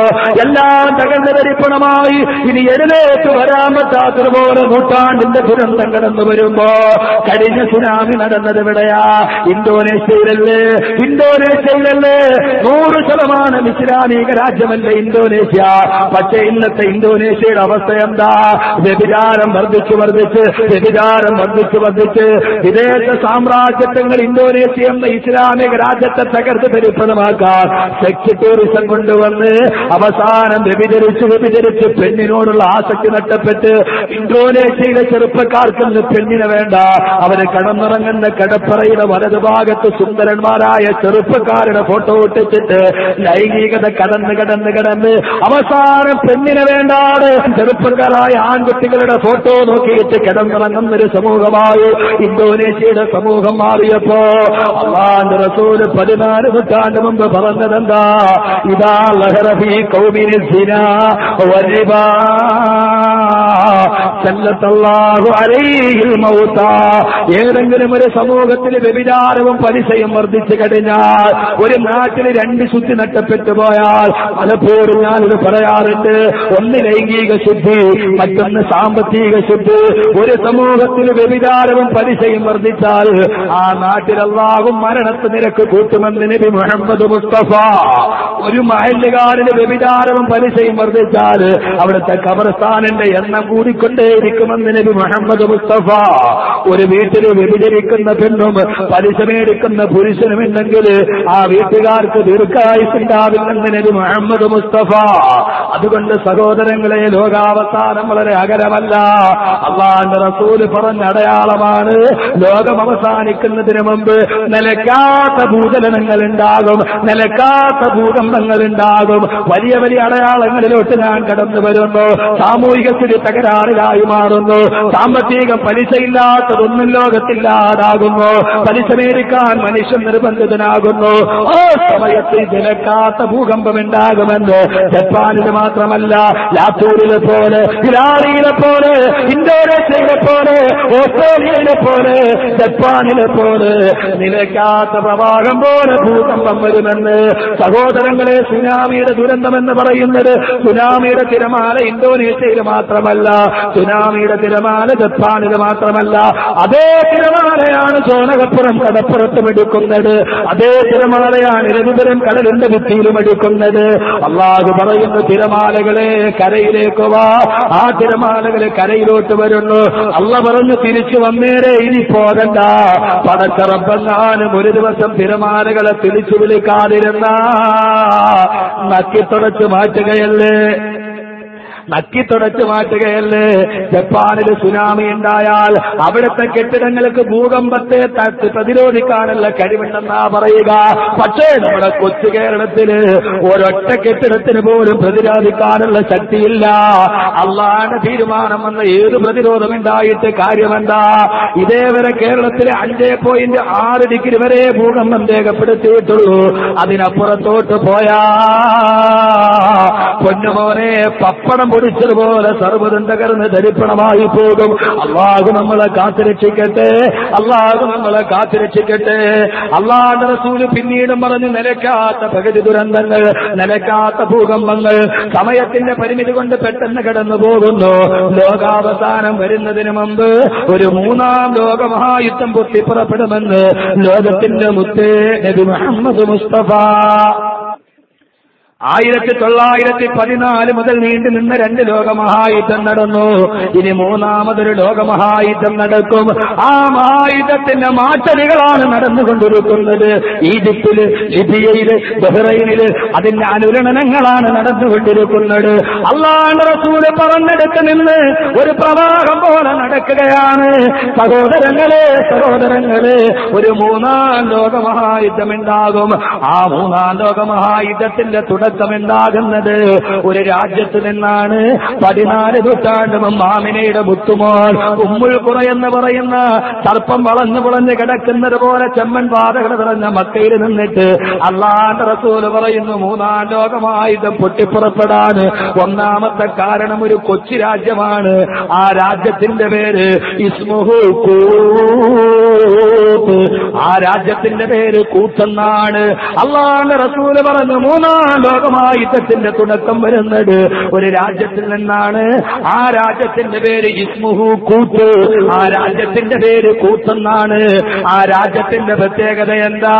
എല്ലാം തകർന്ന് തരിപ്പണമായി. ഇനി എഴുന്നേറ്റ് വരാൻ പറ്റാത്തതുപോലെ നൂറ്റാണ്ടിന്റെ ദുരന്തം കടന്നു വരുമ്പോ കഴിഞ്ഞ സുനാമി നടന്നത് ഇവിടെയാ ഇന്തോനേഷ്യയിലല്ലേ? ഇന്തോനേഷ്യയിലല്ലേ? നൂറ് ശതമാനം ഇസ്ലാമിക രാജ്യമല്ല? ഇന്തോനേഷ്യ. പക്ഷേ ഇന്നത്തെ ഇന്തോനേഷ്യയുടെ അവസ്ഥ എന്താ? വ്യഭിചാരം വർദ്ധിച്ചു വർദ്ധിച്ച് വ്യഭിചാരം വർദ്ധിച്ചു വർദ്ധിച്ച്. വിദേശ സാമ്രാജ്യത്വങ്ങൾ ഇന്തോനേഷ്യ എന്ന ഇസ്ലാമിക രാജ്യത്തെ തകർത്ത് പരിപ്രദമാക്കാൻ സെക്സ് ടൂറിസം കൊണ്ടുവന്ന് അവസാനം വ്യഭിചരിച്ച് വ്യഭിചരിച്ച് പെണ്ണിനോടുള്ള ആസക്തി നഷ്ടപ്പെട്ട് ഇന്തോനേഷ്യയിലെ ചെറുപ്പക്കാർക്കൊന്ന് പെണ്ണിനെ വേണ്ട. അവന് കടന്നിറങ്ങുന്ന കടപ്പറയുടെ വലതുഭാഗത്ത് സുന്ദരന്മാരായ ചെറുപ്പക്കാരുടെ ഫോട്ടോ ഒട്ടിച്ചിട്ട് ലൈംഗികത കടന്ന് കടന്ന് കടന്ന് അവസാനം പെണ്ണിനെ വേണ്ടാണ് ചെറുപ്പക്കാരായ ആൺകുട്ടികളുടെ ഫോട്ടോ നോക്കിയിട്ട് കിടന്നിറങ്ങുന്ന ഒരു സമൂഹമായി ഇന്തോനേഷ്യയുടെ സമൂഹം മാറിയപ്പോ അള്ളാന്റെ റസൂൽ പതിനാല് നൂറ്റാണ്ട് മുമ്പ് പറഞ്ഞതെന്താ? ഇതാ ലഹറഫി കൗമിനി ഏതെങ്കിലും ഒരു സമൂഹത്തിൽ വ്യഭിചാരവും പലിശയും വർദ്ധിച്ചു കഴിഞ്ഞാൽ ഒരു നാട്ടിൽ രണ്ട് ശുദ്ധി നട്ടപ്പെട്ടു പോയാൽ പലപ്പോഴും ഞാനിത് പറയാറുണ്ട് ഒന്ന് ലൈംഗിക ശുദ്ധി മറ്റൊന്ന് സാമ്പത്തിക ശുദ്ധി. ഒരു സമൂഹത്തിൽ വ്യഭിചാരവും പലിശയും വർദ്ധിച്ചാൽ ആ അള്ളാഹും മരണത്ത് നിരക്ക് കൂട്ടുമെന്ന് നബി മുഹമ്മദ് മുസ്തഫ. ഒരു മഹല്ലുകാരന് വ്യഭിചാരവും പലിശയും വർദ്ധിച്ചാൽ അവിടുത്തെ കബർസ്ഥാനിന്റെ എണ്ണം കൂടിക്കൊണ്ടേയിരിക്കുമെന്ന് നബി മുഹമ്മദ് മുസ്തഫ. ഒരു വീട്ടിൽ വ്യഭിചരിക്കുന്ന പെണ്ണും പലിശ മേടിക്കുന്ന പുരുഷനും ഉണ്ടെങ്കിൽ ആ വീട്ടുകാർക്ക് ദീർഘായുസ് ഉണ്ടാവില്ലെന്ന് നബി മുഹമ്മദ് മുസ്തഫ അതുകൊണ്ട് സഹോദരങ്ങളെ ലോകാവസാനം വളരെ അകരമല്ല അള്ളാന്റെ റസൂൽ പറഞ്ഞ അടയാളമാണ് ലോകം അവസാനിക്കുന്നതിന് മുമ്പ് നിലക്കാത്ത ഭൂചലനങ്ങൾ ഉണ്ടാകും നിലക്കാത്ത ഭൂകമ്പങ്ങൾ ഉണ്ടാകും. വലിയ വലിയ അടയാളങ്ങളിലോട്ട് ഞാൻ കടന്നു വരുന്നു. സാമൂഹിക സ്ഥിതി തകരാറിലായി മാറുന്നു. സാമ്പത്തികം പലിശയില്ലാത്തതൊന്നും ലോകത്തില്ലാതാകുന്നു. പലിശ മേടിക്കാൻ മനുഷ്യൻ നിർബന്ധിതനാകുന്നു. ആ സമയത്ത് നിലക്കാത്ത ഭൂകമ്പം ഉണ്ടാകുമെന്ന് ജപ്പാനിൽ മാത്രമല്ല ലാത്തൂരിലെ പോലെ ഇറാനിയിലെ പോലെ ഇന്തോനേഷ്യയിലെ പോലെ ഓസ്ട്രേലിയയിലെ പോലെ ജപ്പാനിലെ പോലെ നിലയ്ക്കാത്ത പ്രവാഹം പോലെ ഭൂകമ്പം വരുമെന്ന് സഹോദരങ്ങളെ സുനാമിയുടെ ദുരന്തമെന്ന് പറയുന്നത് സുനാമിയുടെ തിരമാല ഇന്തോനേഷ്യയിൽ മാത്രമല്ല സുനാമിയുടെ തിരമാല ജപ്പാനിൽ മാത്രമല്ല അതേ തിരമാലയാണ് ചോനകപ്പുറം കടപ്പുറത്തും എടുക്കുന്നത് അതേ തിരമാലയാണ് രവിപുരം കടലിന്റെ ഭിത്തിയിലും എടുക്കുന്നത്. അള്ളാ അള്ളാഹു പറയുന്നു തിരമാലകളെ കരയിലേക്ക് വാ. ആ തിരമാലകളെ കരയിലോട്ട് വരുന്നു. അള്ള പറഞ്ഞു തിരിച്ചു വന്നേരെ ഇനി പോകണ്ട പടച്ചറപ്പെങ്ങാനും ഒരു ദിവസം തിരമാലകളെ തിരിച്ചു വിളിക്കാതിരുന്ന. നക്കിത്തുടച്ച് മാറ്റുകയല്ലേ? നക്കി തുടച്ചു മാറ്റുകയല്ലേ? ജപ്പാനിൽ സുനാമി ഉണ്ടായാൽ അവിടുത്തെ കെട്ടിടങ്ങൾക്ക് ഭൂകമ്പത്തെ പ്രതിരോധിക്കാനുള്ള കഴിവുണ്ടെന്നാ പറയുക. പക്ഷേ നമ്മുടെ കൊച്ചു കേരളത്തിൽ ഒരൊറ്റ കെട്ടിടത്തിന് പോലും പ്രതിരോധിക്കാനുള്ള ശക്തിയില്ല. അള്ളാന്റെ തീരുമാനം വന്ന ഏത് പ്രതിരോധം ഉണ്ടായിട്ട് കാര്യമെന്താ? ഇതേവരെ കേരളത്തിലെ അഞ്ചേ പോയിന്റ് ആറ് ഡിഗ്രി വരെ ഭൂകമ്പം രേഖപ്പെടുത്തിയിട്ടുള്ളൂ. അതിനപ്പുറത്തോട്ട് പോയാ പൊന്നുമോനെ പപ്പടം പൊടിച്ചതുപോലെ സർവതും തകർന്ന് ധരിപ്പണമായി പോകും. അള്ളാഹു നമ്മളെ കാത്തുരക്ഷിക്കട്ടെ. അള്ളാഹു നമ്മളെ കാത്തുരക്ഷിക്കട്ടെ. അള്ളാഹുന്റെ റസൂൽ പിന്നീടും പറഞ്ഞ് നിലയ്ക്കാത്ത പ്രകൃതി ദുരന്തങ്ങൾ നിലയ്ക്കാത്ത ഭൂകമ്പങ്ങൾ സമയത്തിന്റെ പരിമിതി കൊണ്ട് പെട്ടെന്ന് കടന്നു പോകുന്നു. ലോകാവസാനം വരുന്നതിന് മുമ്പ് ഒരു മൂന്നാം ലോകമഹായുദ്ധം പൊട്ടിപ്പുറപ്പെടുമെന്ന് ലോകത്തിന്റെ മുത്തേ നബി മുഹമ്മദ് മുസ്തഫ ആയിരത്തി തൊള്ളായിരത്തി പതിനാല് മുതൽ നീണ്ടു നിന്ന രണ്ട് ലോകമഹായുദ്ധം നടന്നു. ഇനി മൂന്നാമതൊരു ലോകമഹായുദ്ധം നടക്കും. ആ മഹായുദ്ധത്തിന്റെ മാറ്റലുകളാണ് നടന്നുകൊണ്ടിരിക്കുന്നത്. ഈജിപ്തിൽ ലിബിയയിൽ ബഹ്റൈനിൽ അതിന്റെ അനുരണനങ്ങളാണ് നടന്നുകൊണ്ടിരിക്കുന്നത്. അള്ളാഹ് റസൂൽ പറഞ്ഞെടുത്ത് നിന്ന് ഒരു പ്രവാഹം പോലെ നടക്കുകയാണ്. സഹോദരങ്ങളെ സഹോദരങ്ങളെ ഒരു മൂന്നാം ലോകമഹായുദ്ധം ഉണ്ടാകും. ആ മൂന്നാം ലോകമഹായുദ്ധത്തിന്റെ തുടക്കം ഉണ്ടാകുന്നത് ഒരു രാജ്യത്ത് നിന്നാണ് പതിനാല് നൂറ്റാണ്ട് മാമിനയുടെ മുത്തുമോൾ ഉമ്മുൾ കുറ എന്ന് പറയുന്ന സർപ്പം വളഞ്ഞു പുളഞ്ഞു കിടക്കുന്നത് പോലെ ചെമ്മൻ പാതകൾ നിറഞ്ഞ മക്കയിൽ നിന്നിട്ട് അള്ളാന്റെ റസൂൽ പറയുന്നു മൂന്നാം ലോകമായുധം പൊട്ടിപ്പുറപ്പെടാൻ ഒന്നാമത്തെ കാരണം ഒരു കൊച്ചു രാജ്യമാണ്. ആ രാജ്യത്തിന്റെ പേര് ഇസ്മുഹു ആ രാജ്യത്തിന്റെ പേര് കൂത്തെന്നാണ് അള്ളാന്റെ റസൂൽ പറഞ്ഞു മൂന്നാം ലോകമായുധത്തിന്റെ തുടക്കം വരുന്നത്. ഒരു രാജ്യത്തിൽ നിന്നാണ്. ആ രാജ്യത്തിന്റെ പേര് ഇസ്മുഹു കൂത്ത്. ആ രാജ്യത്തിന്റെ പേര് കൂത്തെന്നാണ്. ആ രാജ്യത്തിന്റെ പ്രത്യേകത എന്താ?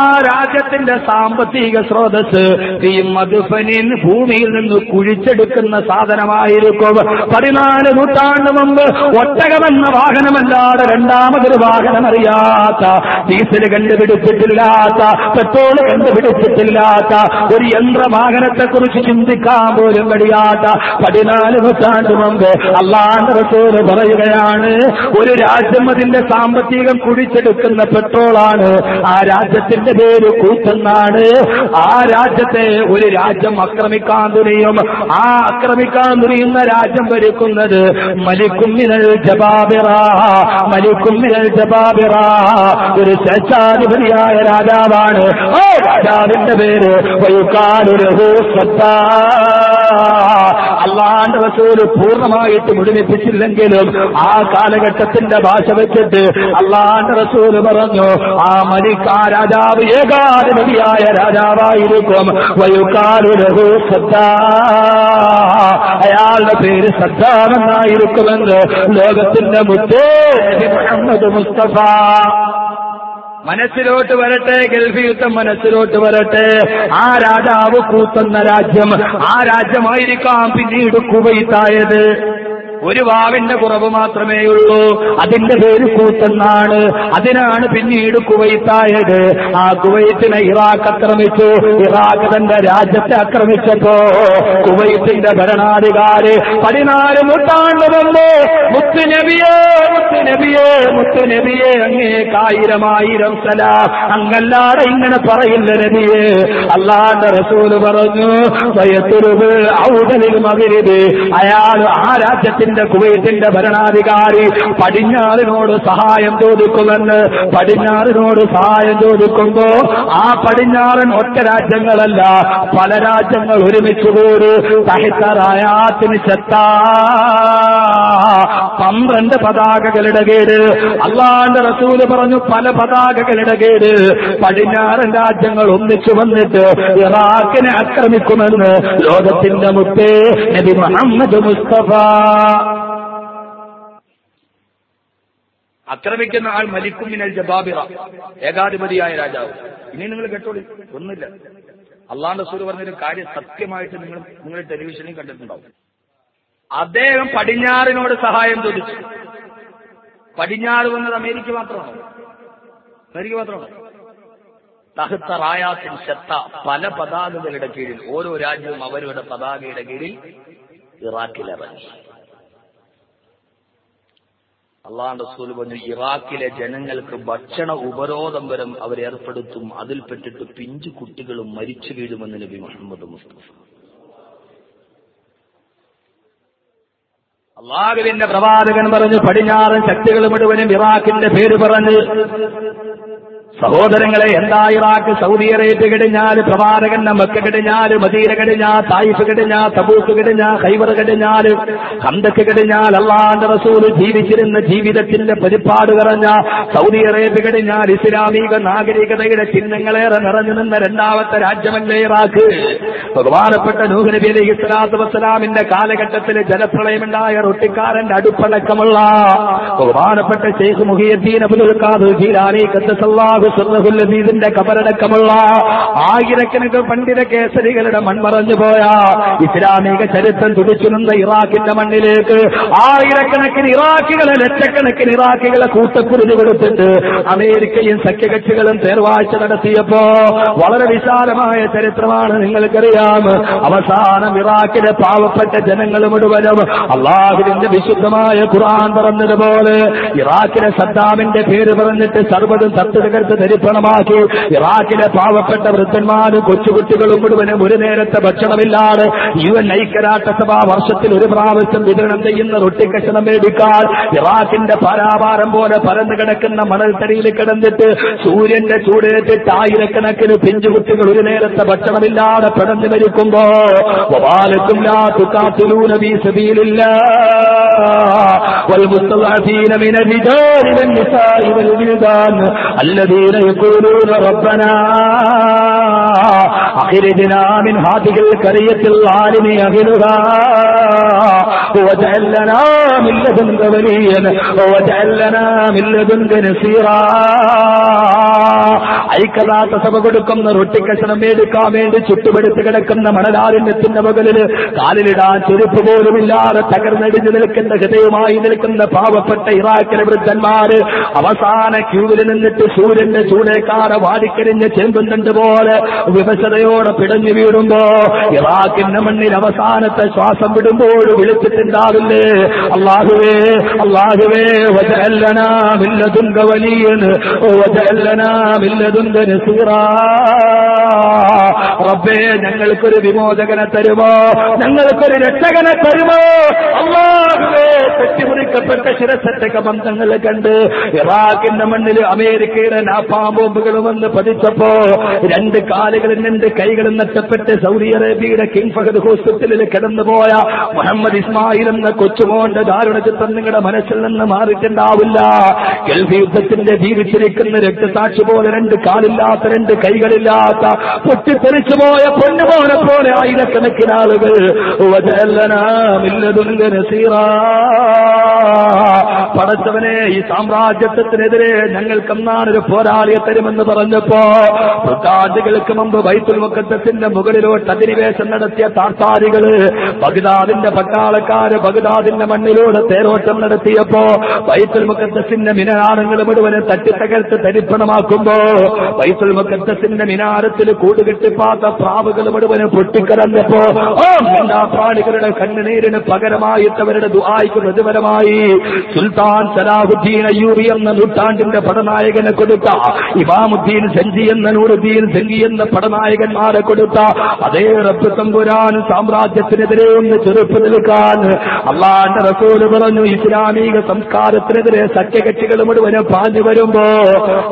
ആ രാജ്യത്തിന്റെ സാമ്പത്തിക സ്രോതസ് ഈ മധുഫനിൻ ഭൂമിയിൽ നിന്ന് കുഴിച്ചെടുക്കുന്ന സാധനമായിരിക്കും. പതിനാല് നൂറ്റാണ്ട് മുമ്പ് ഒട്ടകമെന്ന വാഹനമല്ലാതെ രണ്ടാമതൊരു വാഹനം അറിയാത്ത ഡീസൽ കണ്ടുപിടിച്ചിട്ടില്ലാത്ത പെട്രോൾ കണ്ടുപിടിച്ചിട്ടില്ലാത്ത ഒരു യന്ത്രവാഹനത്തെ കുറിച്ച് ചിന്തിക്കാൻ പോലും കഴിയാത്ത പതിനാല് നൂറ്റാണ്ട് മുമ്പ് അള്ളാഹ് റസൂൽ പറയുകയാണ് ഒരു രാജ്യം അതിന്റെ സാമ്പത്തികം കുഴിച്ചെടുക്കുന്ന പെട്രോളാണ് ആ രാജ്യത്തിന്റെ പേര് കൂത്തെന്നാണ് ആ രാജ്യത്തെ ഒരു രാജ്യം ആക്രമിക്കാൻ തുനിയും ആ ആക്രമിക്കാൻ തുനിയുന്ന രാജ്യം ഭരിക്കുന്നത് മലിക്കുമ്മിനൽ ജബാബിറ മലിക്കുമ്മിനൽ ജബാബിറ. ഒരു സ്വേച്ഛാധിപതിയായ രാജാവാണ്. ആ രാജാവിന്റെ പേര് അള്ളാന്റെ റസൂൽ പൂർണമായിട്ട് മുഴുമിപ്പിച്ചില്ലെങ്കിലും ആ കാലഘട്ടത്തിന്റെ ഭാഷ വെച്ചിട്ട് അള്ളാന്റെ റസൂൽ പറഞ്ഞു ആ മലിക് ആ രാജാവ് ഏകാധിപതിയായ രാജാവായിരിക്കും. വയുക്കാലുരഹു സദ്ദ അയാളുടെ പേര് സദ്ദാമെന്നായിരിക്കുമെന്ന് ലോകത്തിന്റെ മുത്തേ മുഹമ്മദ് മുസ്തഫ. മനസ്സിലോട്ട് വരട്ടെ ഗൾഫ് യുദ്ധം മനസ്സിലോട്ട് വരട്ടെ. ആ രാജാവ് കൂത്തുന്ന രാജ്യം ആ രാജ്യമായിരിക്കാം പിന്നീട് കുവൈത്തായത്. ഒരു വാവിന്റെ കുറവ് മാത്രമേ ഉള്ളൂ അതിന്റെ പേര് കൂത്തെന്നാണ്. അതിനാണ് പിന്നീട് കുവൈത്തായത്. ആ കുവൈത്തിനെ ഇറാഖ് ആക്രമിച്ചു. ഇറാഖ് തന്റെ രാജ്യത്തെ ആക്രമിച്ചപ്പോ കുവൈത്തിന്റെ ഭരണാധികാരി പതിനാല് നൂറ്റാണ്ട് മുമ്പ് മുത്തുനബിയെ മുത്തുനബിയേ അങ്ങേ അങ്ങേക്കായിരം ആയിരം സലാം. അങ്ങല്ലാതെ ഇങ്ങനെ പറയില്ല നബിയേ. അള്ളാന്റെ റസൂൽ പറഞ്ഞു വയത്തുരുവ് ഔദലിൽ മകരുത് അയാൾ ആ രാജ്യത്തിന്റെ കുവൈത്തിന്റെ ഭരണാധികാരി പടിഞ്ഞാറിനോട് സഹായം ചോദിക്കുമെന്ന് പടിഞ്ഞാറിനോട് സഹായം ചോദിക്കുമ്പോ ആ പടിഞ്ഞാറൻ ഒറ്റ രാജ്യങ്ങളല്ല പല രാജ്യങ്ങൾ ഒരുമിച്ച് കൂടി സഹിതറായാത്തിന് ചെത്താ. പന്ത്രണ്ട് പതാകകളുടെ കേട് അള്ളാന്റെ റസൂൽ പറഞ്ഞു പല പതാകകളുടെ കേട് പടിഞ്ഞാറൻ രാജ്യങ്ങൾ ഒന്നിച്ചു വന്നിട്ട് ഇറാഖിനെ ആക്രമിക്കുമെന്ന് ലോകത്തിന്റെ മുത്തേ നബി മുഹമ്മദ് മുസ്തഫ. ആക്രമിക്കുന്ന ആൾ മലിക്കുമിനൽ ജബാബിറ ഏകാധിപതിയായ രാജാവ്. ഇനി നിങ്ങൾ കേട്ടോളി ഒന്നില്ല അള്ളാന്റെ റസൂൽ പറഞ്ഞൊരു കാര്യം സത്യമായിട്ട് നിങ്ങൾ നിങ്ങൾ ടെലിവിഷനിൽ കണ്ടിട്ടുണ്ടാവും. അദ്ദേഹം പടിഞ്ഞാറിനോട് സഹായം ചോദിച്ചു. പടിഞ്ഞാറ് വന്നത് അമേരിക്ക മാത്രമാണ്? അമേരിക്ക മാത്രമാണ്? തഹത്ത റായാത്തിൻ ശത്ത പല പതാകകളുടെ കീഴിൽ ഓരോ രാജ്യവും അവരുടെ പതാകയുടെ കീഴിൽ ഇറാഖിലിറങ്ങി അള്ളാഹ് റസൂൽ പറഞ്ഞു ഇറാഖിലെ ജനങ്ങൾക്ക് ഭക്ഷണ ഉപരോധം വരും അവരേർപ്പെടുത്തും അതിൽപ്പെട്ടിട്ട് പിഞ്ചു കുട്ടികളും മരിച്ചു വീഴുമെന്ന് നബി മുഹമ്മദ് മുസ്തഫ. അള്ളാഹുവിന്റെ പ്രവാചകൻ പറഞ്ഞു പടിഞ്ഞാറൻ ശക്തികൾ മുഴുവനും ഇറാഖിന്റെ പേര് പറഞ്ഞ് സഹോദരങ്ങളെ എന്താ ഇറാഖ് സൗദി അറേബ്യ കിടിഞ്ഞാൽ പ്രവാചകൻ മക്ക കിടിഞ്ഞാൽ മദീന കിടിഞ്ഞാൽ തായിഫ് കിടിഞ്ഞാൽ തബൂക്ക് കിടിഞ്ഞാൽ ഹൈബർ കിടിഞ്ഞാൽ ഹന്തക്ക് കിടിഞ്ഞാൽ അള്ളാന്റെ റസൂൽ ജീവിച്ചിരുന്ന ജീവിതത്തിന്റെ പരിപ്പാട് കറഞ്ഞ സൗദി അറേബ്യ കിടിഞ്ഞാൽ ഇസ്ലാമിക നാഗരികതയുടെ ചിഹ്നങ്ങളേറെ നിറഞ്ഞു നിന്ന രണ്ടാമത്തെ രാജ്യമല്ലേ ഇറാഖ്? ബഹുമാനപ്പെട്ട നൂഹ് നബി അലൈഹി സ്വലാത്തു വസ്സലാമിന്റെ കാലഘട്ടത്തിൽ ജലപ്രളയമുണ്ടായ റൊട്ടിക്കാരന്റെ അടുപ്പടക്കമുള്ള ബഹുമാനപ്പെട്ട ഷെയ്ഖ് മുഹിയദ്ദീൻ ഖദ്ദസല്ലാഹു സിർറഹുൽ കബറടക്കമുള്ള ആയിരക്കണക്കിന് പണ്ഡിത കേസരികളുടെ മൺമറഞ്ഞു പോയ ഇസ്ലാമിക ചരിത്രം തുടിച്ചു നിന്ന ഇറാഖിന്റെ മണ്ണിലേക്ക് ആയിരക്കണക്കിന് ഇറാഖികളെ ലക്ഷക്കണക്കിന് ഇറാഖികളെ കൂട്ടക്കുരുതി കൊടുത്തിട്ട് അമേരിക്കയും സഖ്യകക്ഷികളും തേർവാഴ്ച നടത്തിയപ്പോ വളരെ വിശാലമായ ചരിത്രമാണ് നിങ്ങൾക്കറിയാം. അവസാനം ഇറാഖിലെ പാവപ്പെട്ട ജനങ്ങൾ മുഴുവനും അള്ളാഹുവിന്റെ വിശുദ്ധമായ ഖുറാൻ പറഞ്ഞതുപോലെ ഇറാഖിലെ സദ്ദാമിന്റെ പേര് പറഞ്ഞിട്ട് സർവതും തത്തു ധരിപ്പണമാക്കി ഇറാഖിലെ പാവപ്പെട്ട വൃദ്ധന്മാരും കൊച്ചുകുട്ടികളും മുഴുവനും ഒരു നേരത്തെ ഭക്ഷണമില്ലാതെ യു എൻ ഐക്യരാഷ്ട്രസഭ വർഷത്തിൽ ഒരു പ്രാവശ്യം വിതരണം ചെയ്യുന്ന റൊട്ടിക്കഷണം മേടിക്കാൻ ഇറാഖിന്റെ പരാപാരം പോലെ പരന്നു കിടക്കുന്ന മണൽത്തടിയിൽ കിടന്നിട്ട് സൂര്യന്റെ ചൂടേറ്റിട്ട് ആയിരക്കണക്കിന് പിഞ്ചുകുട്ടികൾ ഒരു നേരത്തെ ഭക്ഷണമില്ലാതെ പിടഞ്ഞു മരിക്കുമ്പോ വബാലക്കും ലാ തുകാത്തിലൂന ഫീ സബീലില്ലാഹ് والمستضعفين من الرجال والنساء والولدان الذين الذين يقولون ربنا أخرجنا من هذه القرية الظالم أهلها واجعل لنا من لدنك وليا واجعل لنا من لدنك نصيرا ഐക്യദാത്ത സഭ കൊടുക്കുന്ന റൊട്ടിക്കഷണം മേടിക്കാൻ വേണ്ടി ചുട്ടുപെടുത്ത് കിടക്കുന്ന മണലാരണ്യത്തിന്റെ മുകളിൽ കാലിലിടാൻ ചെരുപ്പ് പോലുമില്ലാതെ തകർന്നടിഞ്ഞു നിൽക്കുന്ന ഹൃദയമായി നിൽക്കുന്ന പാവപ്പെട്ട ഇറാഖിലെ വൃദ്ധന്മാര് അവസാന ക്യൂവിൽ നിന്നിട്ട് സൂര്യന്റെ ചൂടേക്കാരെ വാടിക്കരിഞ്ഞ് ചെമ്പുന്നുണ്ട് പോലെ വിവശതയോടെ പിടഞ്ഞു വീടുമ്പോ ഇറാഖിന്റെ മണ്ണിൽ അവസാനത്തെ ശ്വാസം വിടുമ്പോൾ വിളിച്ചിട്ടുണ്ടാവില്ലേ അള്ളാഹുവേ അള്ളാഹുവേ വജല്ലനാ മില്ലതുങ്ക വലിയന് വജല്ലനാ മില്ലതുങ്ക നസീറാ. റബ്ബേ ഞങ്ങൾക്കൊരു വിമോചകനെ തരുമോ? ഞങ്ങൾക്കൊരു രക്ഷകനെ തരുമോ? അള്ളാഹുവേ തെറ്റിമുറിക്കപ്പെട്ട ശിരസറ്റക ബന്ധങ്ങൾ കണ്ട് ഇറാഖിന്റെ മണ്ണിൽ അമേരിക്കയുടെ നാപ്പാ ബോംബുകൾ വന്ന് പതിച്ചപ്പോ രണ്ട് കാലുകളും രണ്ട് കൈകളും നഷ്ടപ്പെട്ട് സൗദി അറേബ്യയുടെ കിങ് ഫഹദ് ഹോസ്പിറ്റലിൽ കിടന്നുപോയ മുഹമ്മദ് ഇസ്മായിൽ എന്ന കൊച്ചുമോന്റെ ദാരുണ ചിത്രം നിങ്ങളുടെ മനസ്സിൽ നിന്ന് മാറിയിട്ടുണ്ടാവില്ല. ഗൾഫ് യുദ്ധത്തിന്റെ ജീവിച്ചിരിക്കുന്ന രക്തസാക്ഷി പോലെ രണ്ട് കാലില്ലാത്ത രണ്ട് കൈകളില്ലാത്ത പൊട്ടിത്തെറിച്ചു പോയ പൊന്നുമോനെ പോലെ ആയിരക്കണക്കിന് ആളുകൾ. പടച്ചവനെ ഈ സാമ്രാജ്യത്വത്തിനെതിരെ ഞങ്ങൾക്ക് എന്നാണൊരു പോരാളിയെ തരുമെന്ന് പറഞ്ഞപ്പോ പ്രകാശികൾക്ക് മുമ്പ് ബൈത്തുൽ മുക്കത്തത്തിന്റെ മുകളിലോട്ട് അധിനിവേശം നടത്തിയ താർത്താരികൾ ബഗ്ദാദിന്റെ പട്ടാളക്കാര് ബഗ്ദാദിന്റെ മണ്ണിലൂടെ തേരോട്ടം നടത്തിയപ്പോ ബൈത്തുൽ മുക്കത്തസിന്റെ മിനാരങ്ങൾ മുഴുവനെ തട്ടിത്തകർത്ത് തരിപ്പണമാക്കുമ്പോ ബൈത്തുൽ മുക്കത്തസിന്റെ മിനാരത്തിൽ കൂടുകെട്ടിപ്പാത്ത പ്രാവുകൾ മുഴുവനും പൊട്ടിക്കിടന്നപ്പോ എല്ലാ പ്രാണികളുടെ കണ്ണുനീരിന് പകരമായിട്ട് അവരുടെ ദുആയ്ക്ക് പ്രതിഫലമായി സുൽത്താൻ സലാഹുദ്ദീൻ അയ്യൂബി എന്ന നൂറ്റാണ്ടിന്റെ പടനായകനെ കൊടുത്ത ഇമാമുദ്ദീൻ സെഞ്ചി എന്ന നൂറുദ്ദീൻ സെങ്കി എന്ന പടനായകന്മാരെ കൊടുത്ത അതേ റബ്ബ് തമ്പുരാൻ സാമ്രാജ്യത്തിനെതിരെ ഒന്ന് ചെറുപ്പ് നിൽക്കാൻ അള്ളാന്റെ റസൂൽ പറഞ്ഞു ഇസ്ലാമിക സംസ്കാരത്തിനെതിരെ സഖ്യകക്ഷികൾ മുഴുവനും പാഞ്ഞു വരുമ്പോ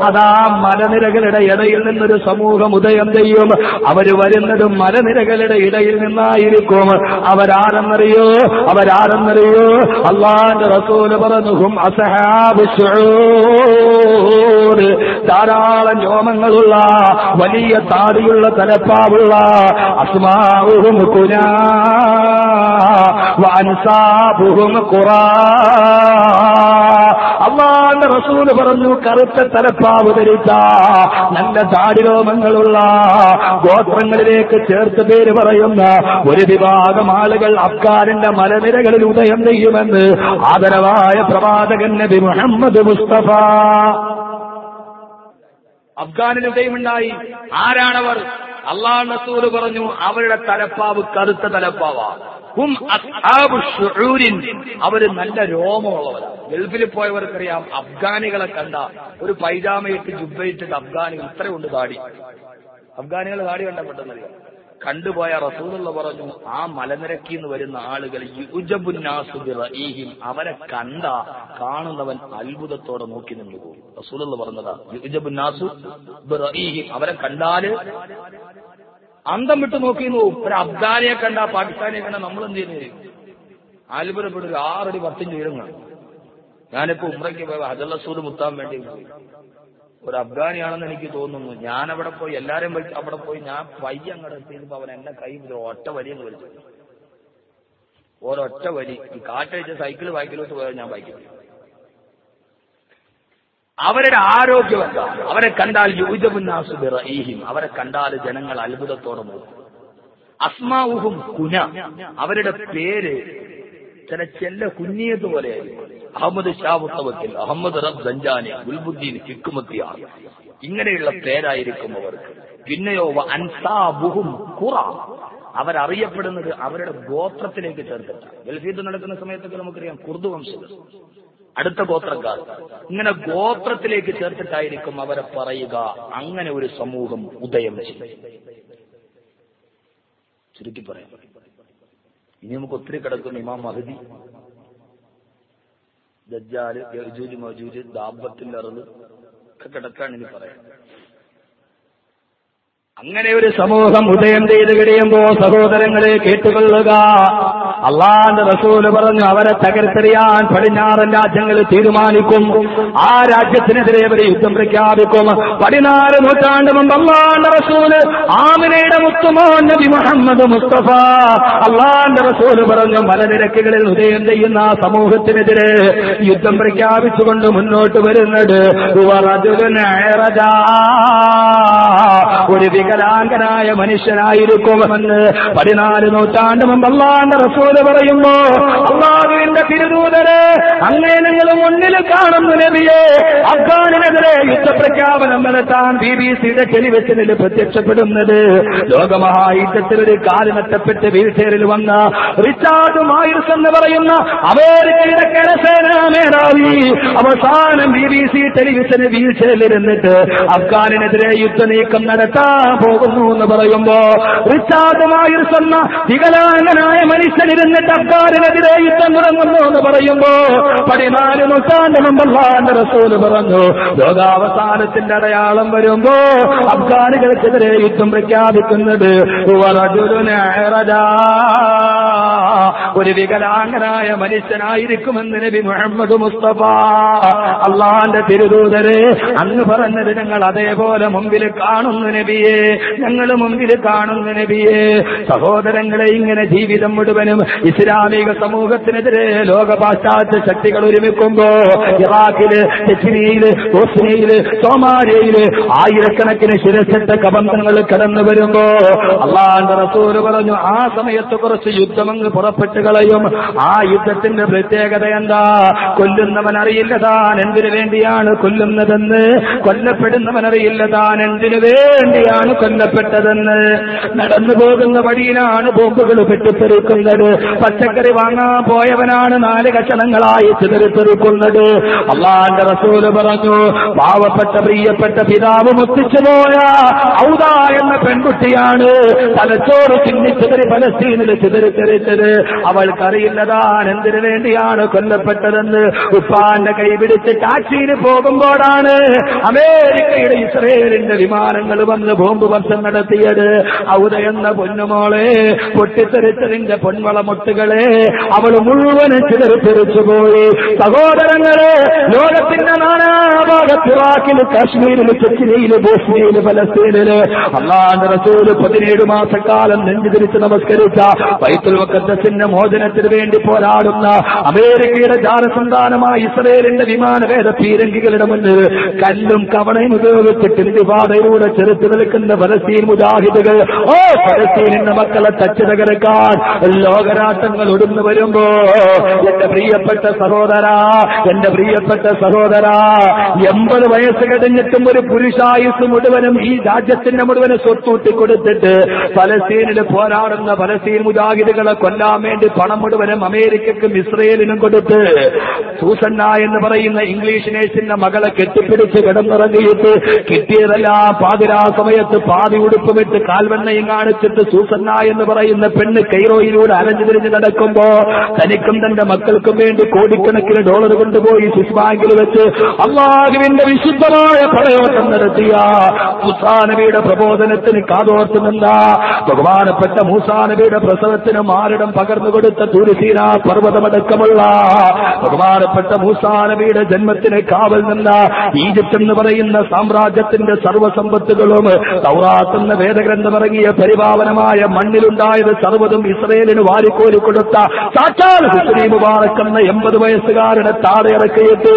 അതാ മലനിരകളുടെ ഇടയിൽ നിന്നൊരു സമൂഹം ഉദയം ചെയ്യും. അവർ വരുന്നതും മലനിരകളുടെ ഇടയിൽ നിന്നായിരിക്കും. അവരാരെന്നറിയോ? അവരാരെന്നറിയോ? അള്ളാന്റെ റസൂൽ പറഞ്ഞുഹും അസഹാബ്. ധാരാളം രോമങ്ങളുള്ള വലിയ താടിയുള്ള തലപ്പാവുള്ള അസ്മാവുഹും കുനാ വൻസാബുഹും ഖുറാ അള്ളാന്റെ റസൂൽ പറഞ്ഞു കറുത്ത തലപ്പാവ് ധരിച്ച നല്ല താടിരോമങ്ങളുള്ള ഗോത്രങ്ങളിലേക്ക് ചേർത്ത് പേര് പറയുന്ന ഒരു വിഭാഗം ആളുകൾ അഫ്ഗാനിന്റെ മലനിരകളിൽ ഉദയം ചെയ്യുമെന്ന് ആദരവായ പ്രവാചകൻ നബി മുഹമ്മദ് മുസ്തഫ. അഫ്ഗാനിൽ ഉദയമുണ്ടായി. ആരാണവർ? അള്ളാഹ് റസൂൽ പറഞ്ഞു അവരുടെ തലപ്പാവ് കറുത്ത തലപ്പാവാ ഹും ഷുഊരിൻ. അവർ നല്ല രോമമുള്ളവരാണ് ഗൾഫിൽ പോയവർക്കറിയാം അഫ്ഗാനികളെ കണ്ട ഒരു പൈജാമയിട്ട് ജുബയിട്ടിട്ട് അഫ്ഗാനികൾ ഇത്രയുണ്ട് താടി. അഫ്ഗാനികൾ താടി കണ്ട പെട്ടെന്നറിയാം കണ്ടുപോയ റസൂലുള്ള പറഞ്ഞു ആ മലനിരക്കിൽ നിന്ന് വരുന്ന ആളുകൾ യുജബുന്നാസു ബിറഈഹിം അവരെ കണ്ട കാണുന്നവൻ അത്ഭുതത്തോടെ നോക്കി നിന്നു പോകും. റസൂലുള്ള പറഞ്ഞതാ യുജബുന്നാസു അവരെ കണ്ടാൽ അന്തം വിട്ട് നോക്കി. പോകും ഒരു അബ്ദാനിയെ കണ്ട പാകിസ്ഥാനിയെ കണ്ട നമ്മൾ എന്ത് ചെയ്യുന്നത് അത്ഭുതപ്പെടുക ആറടി പത്തിഞ്ച് ഉയരങ്ങൾ ഞാനിപ്പോ ഉമ്രയ്ക്ക് പോയ ഹജറസൂദ് മുത്താൻ വേണ്ടി ഒരു അഫ്ഗാനിയാണെന്ന് എനിക്ക് തോന്നുന്നു. ഞാൻ അവിടെ പോയി എല്ലാരും അവിടെ പോയി ഞാൻ പയ്യ അങ്ങോട്ട് എത്തിയപ്പോ അവൻ എന്നെ കൈ ഒറ്റ വലി എന്ന് വിളിച്ചു ഒരൊറ്റ വലി. ഈ കാറ്റഴിച്ച് സൈക്കിൾ ബൈക്കിലോട്ട് പോയാൽ ഞാൻ ബൈക്കിൽ അവരുടെ ആരോഗ്യം എന്താ അവരെ കണ്ടാൽ യൂജബുന്നാസുബിറീഹിം അവരെ കണ്ടാൽ ജനങ്ങൾ അത്ഭുതത്തോടെ നോക്കും. അസ്മാവുഹും കുന. അവരുടെ പേര് ചില ചെല്ല കുഞ്ഞിയത് പോലെയായിരിക്കും അഹമ്മദ് ഷാവുത്തവക്കിൽ അഹമ്മദ് റബ് സഞ്ചാനി ഗുൽബുദ്ദീൻ ഹിക്കുമത്തിയാർ ഇങ്ങനെയുള്ള പേരായിരിക്കും അവർക്ക്. പിന്നെയോ അൻസാബുഹും ഖുറ. അവരറിയപ്പെടുന്നത് അവരുടെ ഗോത്രത്തിലേക്ക് ചേർത്തിട്ടാണ്. ഗൾഫീത്ത് നടക്കുന്ന സമയത്തൊക്കെ നമുക്കറിയാം കുർദു വംശജർ അടുത്ത ഗോത്രക്കാർ. ഇങ്ങനെ ഗോത്രത്തിലേക്ക് ചേർത്തിട്ടായിരിക്കും അവരെ പറയുക. അങ്ങനെ ഒരു സമൂഹം ഉദയം ചെയ്യും ചുരുക്കി പറയാം. ഇനി നമുക്ക് ഒത്തിരി കിടക്കുന്ന ഇമാം മഹദി. ദജ്ജാൽ യജൂജ് അറുത് ഒക്കെ കിടക്കാൻ ഇനി പറയാം. അങ്ങനെ ഒരു സമൂഹം ഉദയം ചെയ്ത് കഴിയുമ്പോ സഹോദരങ്ങളെ കേട്ടുകൊള്ളുക. അള്ളാന്റെ റസൂൽ പറഞ്ഞു അവരെ തകർത്തെറിയാൻ പടിഞ്ഞാറൻ രാജ്യങ്ങൾ തീരുമാനിക്കും. ആ രാജ്യത്തിനെതിരെ അവർ യുദ്ധം പ്രഖ്യാപിക്കും. പടിനാറ് നൂറ്റാണ്ട് മുമ്പ് അള്ളാന്റെ റസൂൽ ആമിനയുടെ മുത്തുമോൻ നബി മുഹമ്മദ് മുസ്തഫ. അള്ളാന്റെ റസൂൽ പറഞ്ഞു മലനിരക്കുകളിൽ ഉദയം ചെയ്യുന്ന സമൂഹത്തിനെതിരെ യുദ്ധം പ്രഖ്യാപിച്ചുകൊണ്ട് മുന്നോട്ട് വരുന്നത് ഒരു വികലാംഗനായ മനുഷ്യനായിരിക്കുമെന്ന് പതിനാല് നൂറ്റാണ്ട് മുമ്പ് അള്ളാന്റെ റസൂൽ പറയുമ്പോ അള്ളാഹുവിന്റെ തിരുദൂതര് അങ്ങനെ നിങ്ങൾ മുന്നിൽ കാണുന്നു നബിയെ. അഫ്ഗാനിനെതിരെ യുദ്ധപ്രഖ്യാപനം നടത്താൻ ബി ബി സിയുടെ ടെലിവിഷനിൽ പ്രത്യക്ഷപ്പെടുന്നത്. ലോകമഹായുദ്ധത്തിൽ ഒരു കാൽ നഷ്ടപ്പെട്ട് വീൽചെയറിൽ വന്ന റിച്ചാർഡ് മായിൽസ് എന്ന് പറയുന്ന അമേരിക്കയുടെ കരസേനാ മേധാവി അവസാനം ബി ബി സി ടെലിവിഷന് വീൽചെയറിൽ ഇരുന്നിട്ട് അഫ്ഗാനിനെതിരെ യുദ്ധനീക്കം നടത്താൻ പോകുന്നു എന്ന് പറയുമ്പോ റിച്ചാർഡ് മായിൽസ് എന്ന വികലാംഗനായ മനുഷ്യനിരുന്നിട്ട് അബ്ബാറിനെതിരെ യുദ്ധം തുടങ്ങുന്നു എന്ന് പറയുമ്പോ പതിനാല് നൂറ്റാണ്ട് മുമ്പല്ലാന്റെ റസൂൽ പറഞ്ഞു. ലോകാവസാനത്തിന്റെ അടയാളം വരുമ്പോ അഫ്ഗാനികൾക്കെതിരെ യുദ്ധം പ്രഖ്യാപിക്കുന്നത് ഒരു വികലാംഗനായ മനുഷ്യനായിരിക്കുമെന്ന് നബി മുഹമ്മദ് മുസ്തഫ. അള്ളാന്റെ തിരുദൂതരെ അന്ന് പറഞ്ഞത് ഞങ്ങൾ അതേപോലെ മുമ്പിൽ കാണുന്നു നബിയെ. ഞങ്ങൾ മുമ്പിൽ കാണുന്നു നബിയെ. സഹോദരങ്ങളെ ഇങ്ങനെ ജീവിതം മുഴുവനും ഇസ്ലാമിക സമൂഹത്തിനെതിരെ ലോക പാശ്ചാത്യ ശക്തികൾ ഒരുമിക്കുമ്പോ ഇറാഖിൽ ചെച്ചിനിയിൽ ബോസ്നിയയിൽ സോമാലിയയിൽ ആയിരക്കണക്കിന് ശിരസിട്ട കബന്ധങ്ങൾ കടന്നു വരുമ്പോ അള്ളാന്റെ റസൂൽ പറഞ്ഞു ആ സമയത്ത് കുറച്ച് യുദ്ധമങ്ങ് പുറപ്പെട്ടു കളയും. ആ യുദ്ധത്തിന്റെ പ്രത്യേകത എന്താ? കൊല്ലുന്നവൻ അറിയില്ല താൻ എന്തിനു വേണ്ടിയാണ് കൊല്ലുന്നതെന്ന്. കൊല്ലപ്പെടുന്നവൻ അറിയില്ല താൻ എന്തിനു വേണ്ടിയാണ് കൊല്ലപ്പെട്ടതെന്ന്. നടന്നു പോകുന്ന വഴിയിലാണ് ബോംബുകൾ പെട്ടിത്തെറിക്കുന്നത് പച്ചക്കറി വാങ്ങാൻ പോയവനാണ് നാല് കഷണങ്ങളായി ചിതറിത്തെറിക്കുന്നത് അള്ളാന്റെ റസൂൽ പറഞ്ഞു പാവപ്പെട്ട പ്രിയപ്പെട്ട പിതാവ് മുത്തിച്ചു പോയ ഔദ എന്ന പെൺകുട്ടിയാണ്. തലച്ചോറ് ചിതറി പലസ്തീനിൽ ചിതറിത്തെറിച്ചത് അവൾക്കറിയില്ലതാൻ എന്തിനു വേണ്ടിയാണ് കൊല്ലപ്പെട്ടതെന്ന് ഉപ്പാന്റെ കൈ പിടിച്ച് ടാക്സിയിൽ പോകുമ്പോഴാണ് അമേരിക്കയുടെ ഇസ്രയേലിന്റെ വിമാനങ്ങൾ വന്ന് ബോംബ് വർഷം നടത്തിയത്. ഔദ എന്ന പൊന്നുമോളെ പൊട്ടിത്തെറിച്ചതിന്റെ പൊൻവളമുട്ടുകളെ അവൾ മുഴുവൻ ചിതറിത്തെറിച്ചു പോയി. സഹോദരങ്ങളെ ലോകത്തിന്റെ നാനാഭാഗത്ത് ഇറാഖിൽ കാശ്മീരിൽ ചെച്ചിനയിൽ ബോസ്നിയിൽ ഫലസ്തീനിൽ അള്ളാന്റെ റസൂൽ പതിനേഴ് മാസക്കാലം നെഞ്ചു തിരിച്ച് നമസ്കരിച്ച ബൈത്തുൽ വക്കത്തിന്റെ മോചനത്തിന് വേണ്ടി പോരാടുന്ന അമേരിക്കയുടെ ജാലസന്താനമായ ഇസ്രയേലിന്റെ വിമാനവേദ പീരങ്കികളുടെ മുന്നിൽ കല്ലും കവണയും ഉപയോഗിച്ചിട്ട് ഇന്ത്യപാതയിലൂടെ ചെറുത്തു നിൽക്കുന്ന ഫലസ്തീൻ മുജാഹിദുകൾ ഓ ഫലസ്തീനിന്റെ മക്കളെ തച്ചു തകർക്കാൻ ലോകരാഷ്ട്രങ്ങൾ ഒടുന്നു വരുമ്പോ എന്റെ പ്രിയപ്പെട്ട സഹോദര എന്റെ പ്രിയപ്പെട്ട സഹോദര എൺപത് വയസ്സ് കഴിഞ്ഞിട്ടും ഒരു പുരുഷായുസ് മുഴുവനും ഈ രാജ്യത്തിന്റെ മുഴുവനും സ്വത്തൂട്ടി കൊടുത്തിട്ട് ഫലസ്തീനിൽ പോരാടുന്ന ഫലസ്തീൻ മുജാഹിദുകളെ കൊല്ലാൻ വേണ്ടി പണം മുഴുവനും അമേരിക്കക്കും ഇസ്രയേലിനും കൊടുത്ത് സൂസന്ന എന്ന് പറയുന്ന ഇംഗ്ലീഷ് നേഴ്സിന്റെ മകളെ കെട്ടിപ്പിടിച്ച് കിടന്നിറങ്ങിയിട്ട് കിട്ടിയതെല്ലാം പാതിരാ സമയത്ത് പാതി ഉടുപ്പുമിട്ട് കാൽവെണ്ണയും കാണിച്ചിട്ട് സൂസന്ന എന്ന് പറയുന്ന പെണ്ണ് കൈറോയിലൂടെ തിരിഞ്ഞ് നടക്കുമ്പോ തനിക്കും തന്റെ മക്കൾക്കും വേണ്ടി കോടിക്കണക്കിന് ഡോളർ കൊണ്ടുപോയി സ്വിസ് ബാങ്കിൽ വെച്ച് അള്ളാഹുവിന്റെ വിശുദ്ധമായ പ്രയോജനം നടത്തിയ മുസാനബിയുടെ പ്രബോധനത്തിന് കാതോർത്ത് നിന്ന ബഹുമാനപ്പെട്ട മൂസാനബിയുടെ പ്രസവത്തിന് മാറിടം പകർന്നു കൊടുത്ത തുരുസീന പർവതമടക്കമുള്ള ബഹുമാനപ്പെട്ട മൂസാനബിയുടെ ജന്മത്തിന് കാവൽ നിന്ന ഈജിപ്ത് എന്ന് പറയുന്ന സാമ്രാജ്യത്തിന്റെ സർവസമ്പത്തുകളും തൗറാത്ത് എന്ന വേദഗ്രന്ഥമിറങ്ങിയ പരിപാവനമായ മണ്ണിലുണ്ടായത് സർവതും ഇസ്രയേലിന് വാരിക്കോരി കൊടുത്ത സാക്ഷാൽ ഹുസ്രീ മുബാറക് എന്ന എൺപത് വയസ്സുകാരുടെ താഴെ ഇറക്കിയിട്ട്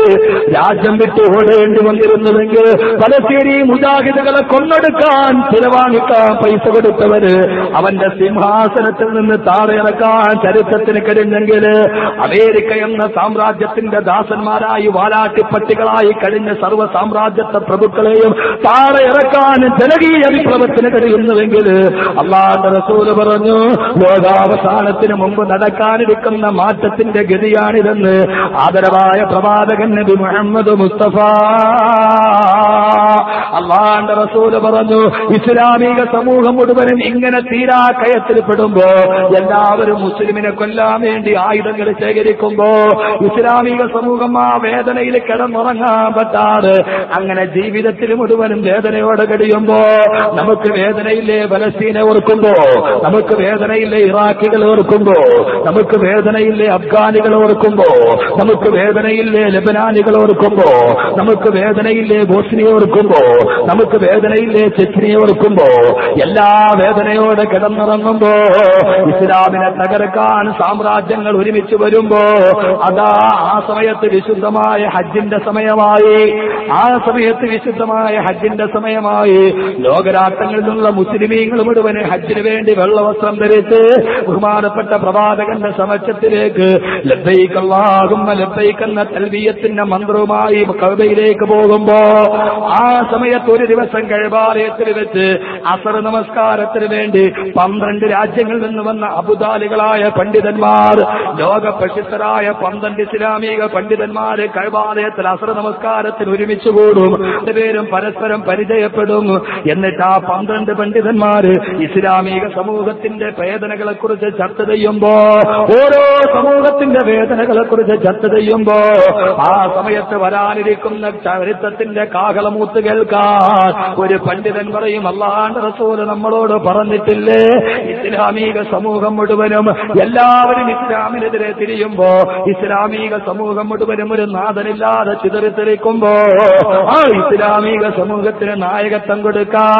രാജ്യം വിട്ട് ഓടേണ്ടി വന്നിരുന്നുവെങ്കിൽ പലസ്തീനി മുജാഹിദുകളെ കൊന്നെടുക്കാൻ ചിലവാങ്ങിക്കാൻ പൈസ കൊടുത്തവര് അവന്റെ സിംഹാസനത്തിൽ നിന്ന് താഴെ ഇറക്കാൻ ചരിത്രത്തിന് കഴിഞ്ഞെങ്കിൽ അമേരിക്ക എന്ന സാമ്രാജ്യത്തിന്റെ ദാസന്മാരായി വാലാട്ടിപ്പട്ടികളായി കഴിഞ്ഞ സർവ സാമ്രാജ്യത്തെ പ്രഭുക്കളെയും താഴെ ഇറക്കാൻ ജനകീയ വിപ്ലവത്തിന് കഴിയുന്നുവെങ്കിൽ അള്ളാന്റെ റസൂൽ പറഞ്ഞു ലോകാവസാനത്തിന് മുമ്പ് നടക്കാനിരിക്കുന്ന മാറ്റത്തിന്റെ ഗതിയാണിതെന്ന് ആദരവായ പ്രവാചകൻ നബി മുഹമ്മദ് മുസ്തഫ. അള്ളാന്റെ റസൂൽ പറഞ്ഞു ഇസ്ലാമിക സമൂഹം മുഴുവനും ഇങ്ങനെ തീരാ കയത്തിൽപ്പെടുമ്പോ എല്ലാവരും മുസ്ലിമിനെ കൊല്ലാൻ വേണ്ടി ആയുധങ്ങൾ ശേഖരിക്കുമ്പോ ഇസ്ലാമിക സമൂഹം ആ വേദനയിൽ കിടന്നുറങ്ങാൻ പറ്റാതെ അങ്ങനെ ജീവിതത്തിൽ മുഴുവനും വേദനയോടെ കഴിയുമ്പോ നമുക്ക് വേദനയില്ലേ ഫലസ്തീനെ ഓർക്കുമ്പോ നമുക്ക് വേദനയില്ലേ ഇറാഖികൾ ഓർക്കുമ്പോ നമുക്ക് വേദനയില്ലേ അഫ്ഗാനികൾ ഓർക്കുമ്പോ നമുക്ക് വേദനയില്ലേ ലബനാനികൾ ഓർക്കുമ്പോ നമുക്ക് വേദനയില്ലേ ബോസ്നിയ ഓർക്കുമ്പോ നമുക്ക് വേദനയില്ലേ ചെക്കിനെ ഓർക്കുമ്പോ? എല്ലാ വേദനയോടെ കിടന്നിറങ്ങുമ്പോ ഇസ്ലാമിനെ തകർക്കാൻ സാമ്രാജ്യങ്ങൾ ഒരുമിച്ച് വരുമ്പോ അതാ ആ സമയത്ത് വിശുദ്ധമായ ഹജ്ജിന്റെ സമയമായി ആ സമയത്ത് വിശുദ്ധമായ ഹജ്ജിന്റെ സമയമായി ലോകരാഷ്ട്രങ്ങളിൽ നിന്നുള്ള മുസ്ലിമീങ്ങൾ മുഴുവൻ ഹജ്ജിന് വേണ്ടി വെള്ളവസ്ത്രം ധരിച്ച് ബഹുമാനപ്പെട്ട പ്രവാചകന്റെ സമക്ഷത്തിലേക്ക് ലബ്ബൈക്കല്ലാകും ലബ്ബൈക്കെന്ന തൽവീയത്തിന്റെ മന്ത്രവുമായി കവിതയിലേക്ക് പോകുമ്പോ ആ സമയത്ത് ഒരു ദിവസം കഴിവാലയത്തിൽ വെച്ച് അസർ നമസ്കാരത്തിന് വേണ്ടി പന്ത്രണ്ട് രാജ്യങ്ങളിൽ നിന്ന് വന്ന അബുദാലികളായ പണ്ഡിതന്മാർ ലോക പ്രശസ്തരായ പന്ത്രണ്ട് ഇസ്ലാമിക പണ്ഡിതന്മാര് കഴിവാലയത്തിൽ അസർ നമസ്കാരത്തിന് ഒരുമിച്ച് കൂടും. പേരും പരസ്പരം പരിചയപ്പെടും. എന്നിട്ട് ആ പന്ത്രണ്ട് പണ്ഡിതന്മാര് ഇസ്ലാമിക സമൂഹത്തിന്റെ വേദനകളെ കുറിച്ച് ചർച്ച ചെയ്യുമ്പോ ഓരോ സമൂഹത്തിന്റെ വേദനകളെ കുറിച്ച് ചർച്ച ചെയ്യുമ്പോ ആ സമയത്ത് വരാനിരിക്കുന്ന ചരിത്രത്തിന്റെ കാഹളമൂത്ത് കേൾക്കാൻ ഒരു പണ്ഡിതൻ പറയും അള്ളാഹാന്റെ റസൂൽ നമ്മളോട് പറഞ്ഞിട്ടില്ലേ? ഇസ്ലാമിക സമൂഹം മുഴുവനും എല്ലാവരും ഇസ്ലാമിനെതിരെ തിരിയുമ്പോ ഇസ്ലാമിക സമൂഹം മുഴുവനും ഒരു നാഥനില്ലാതെ ചിതറിത്തെറിക്കുമ്പോ ആ ഇസ്ലാമിക സമൂഹത്തിന് നായകത്വം കൊടുക്കാൻ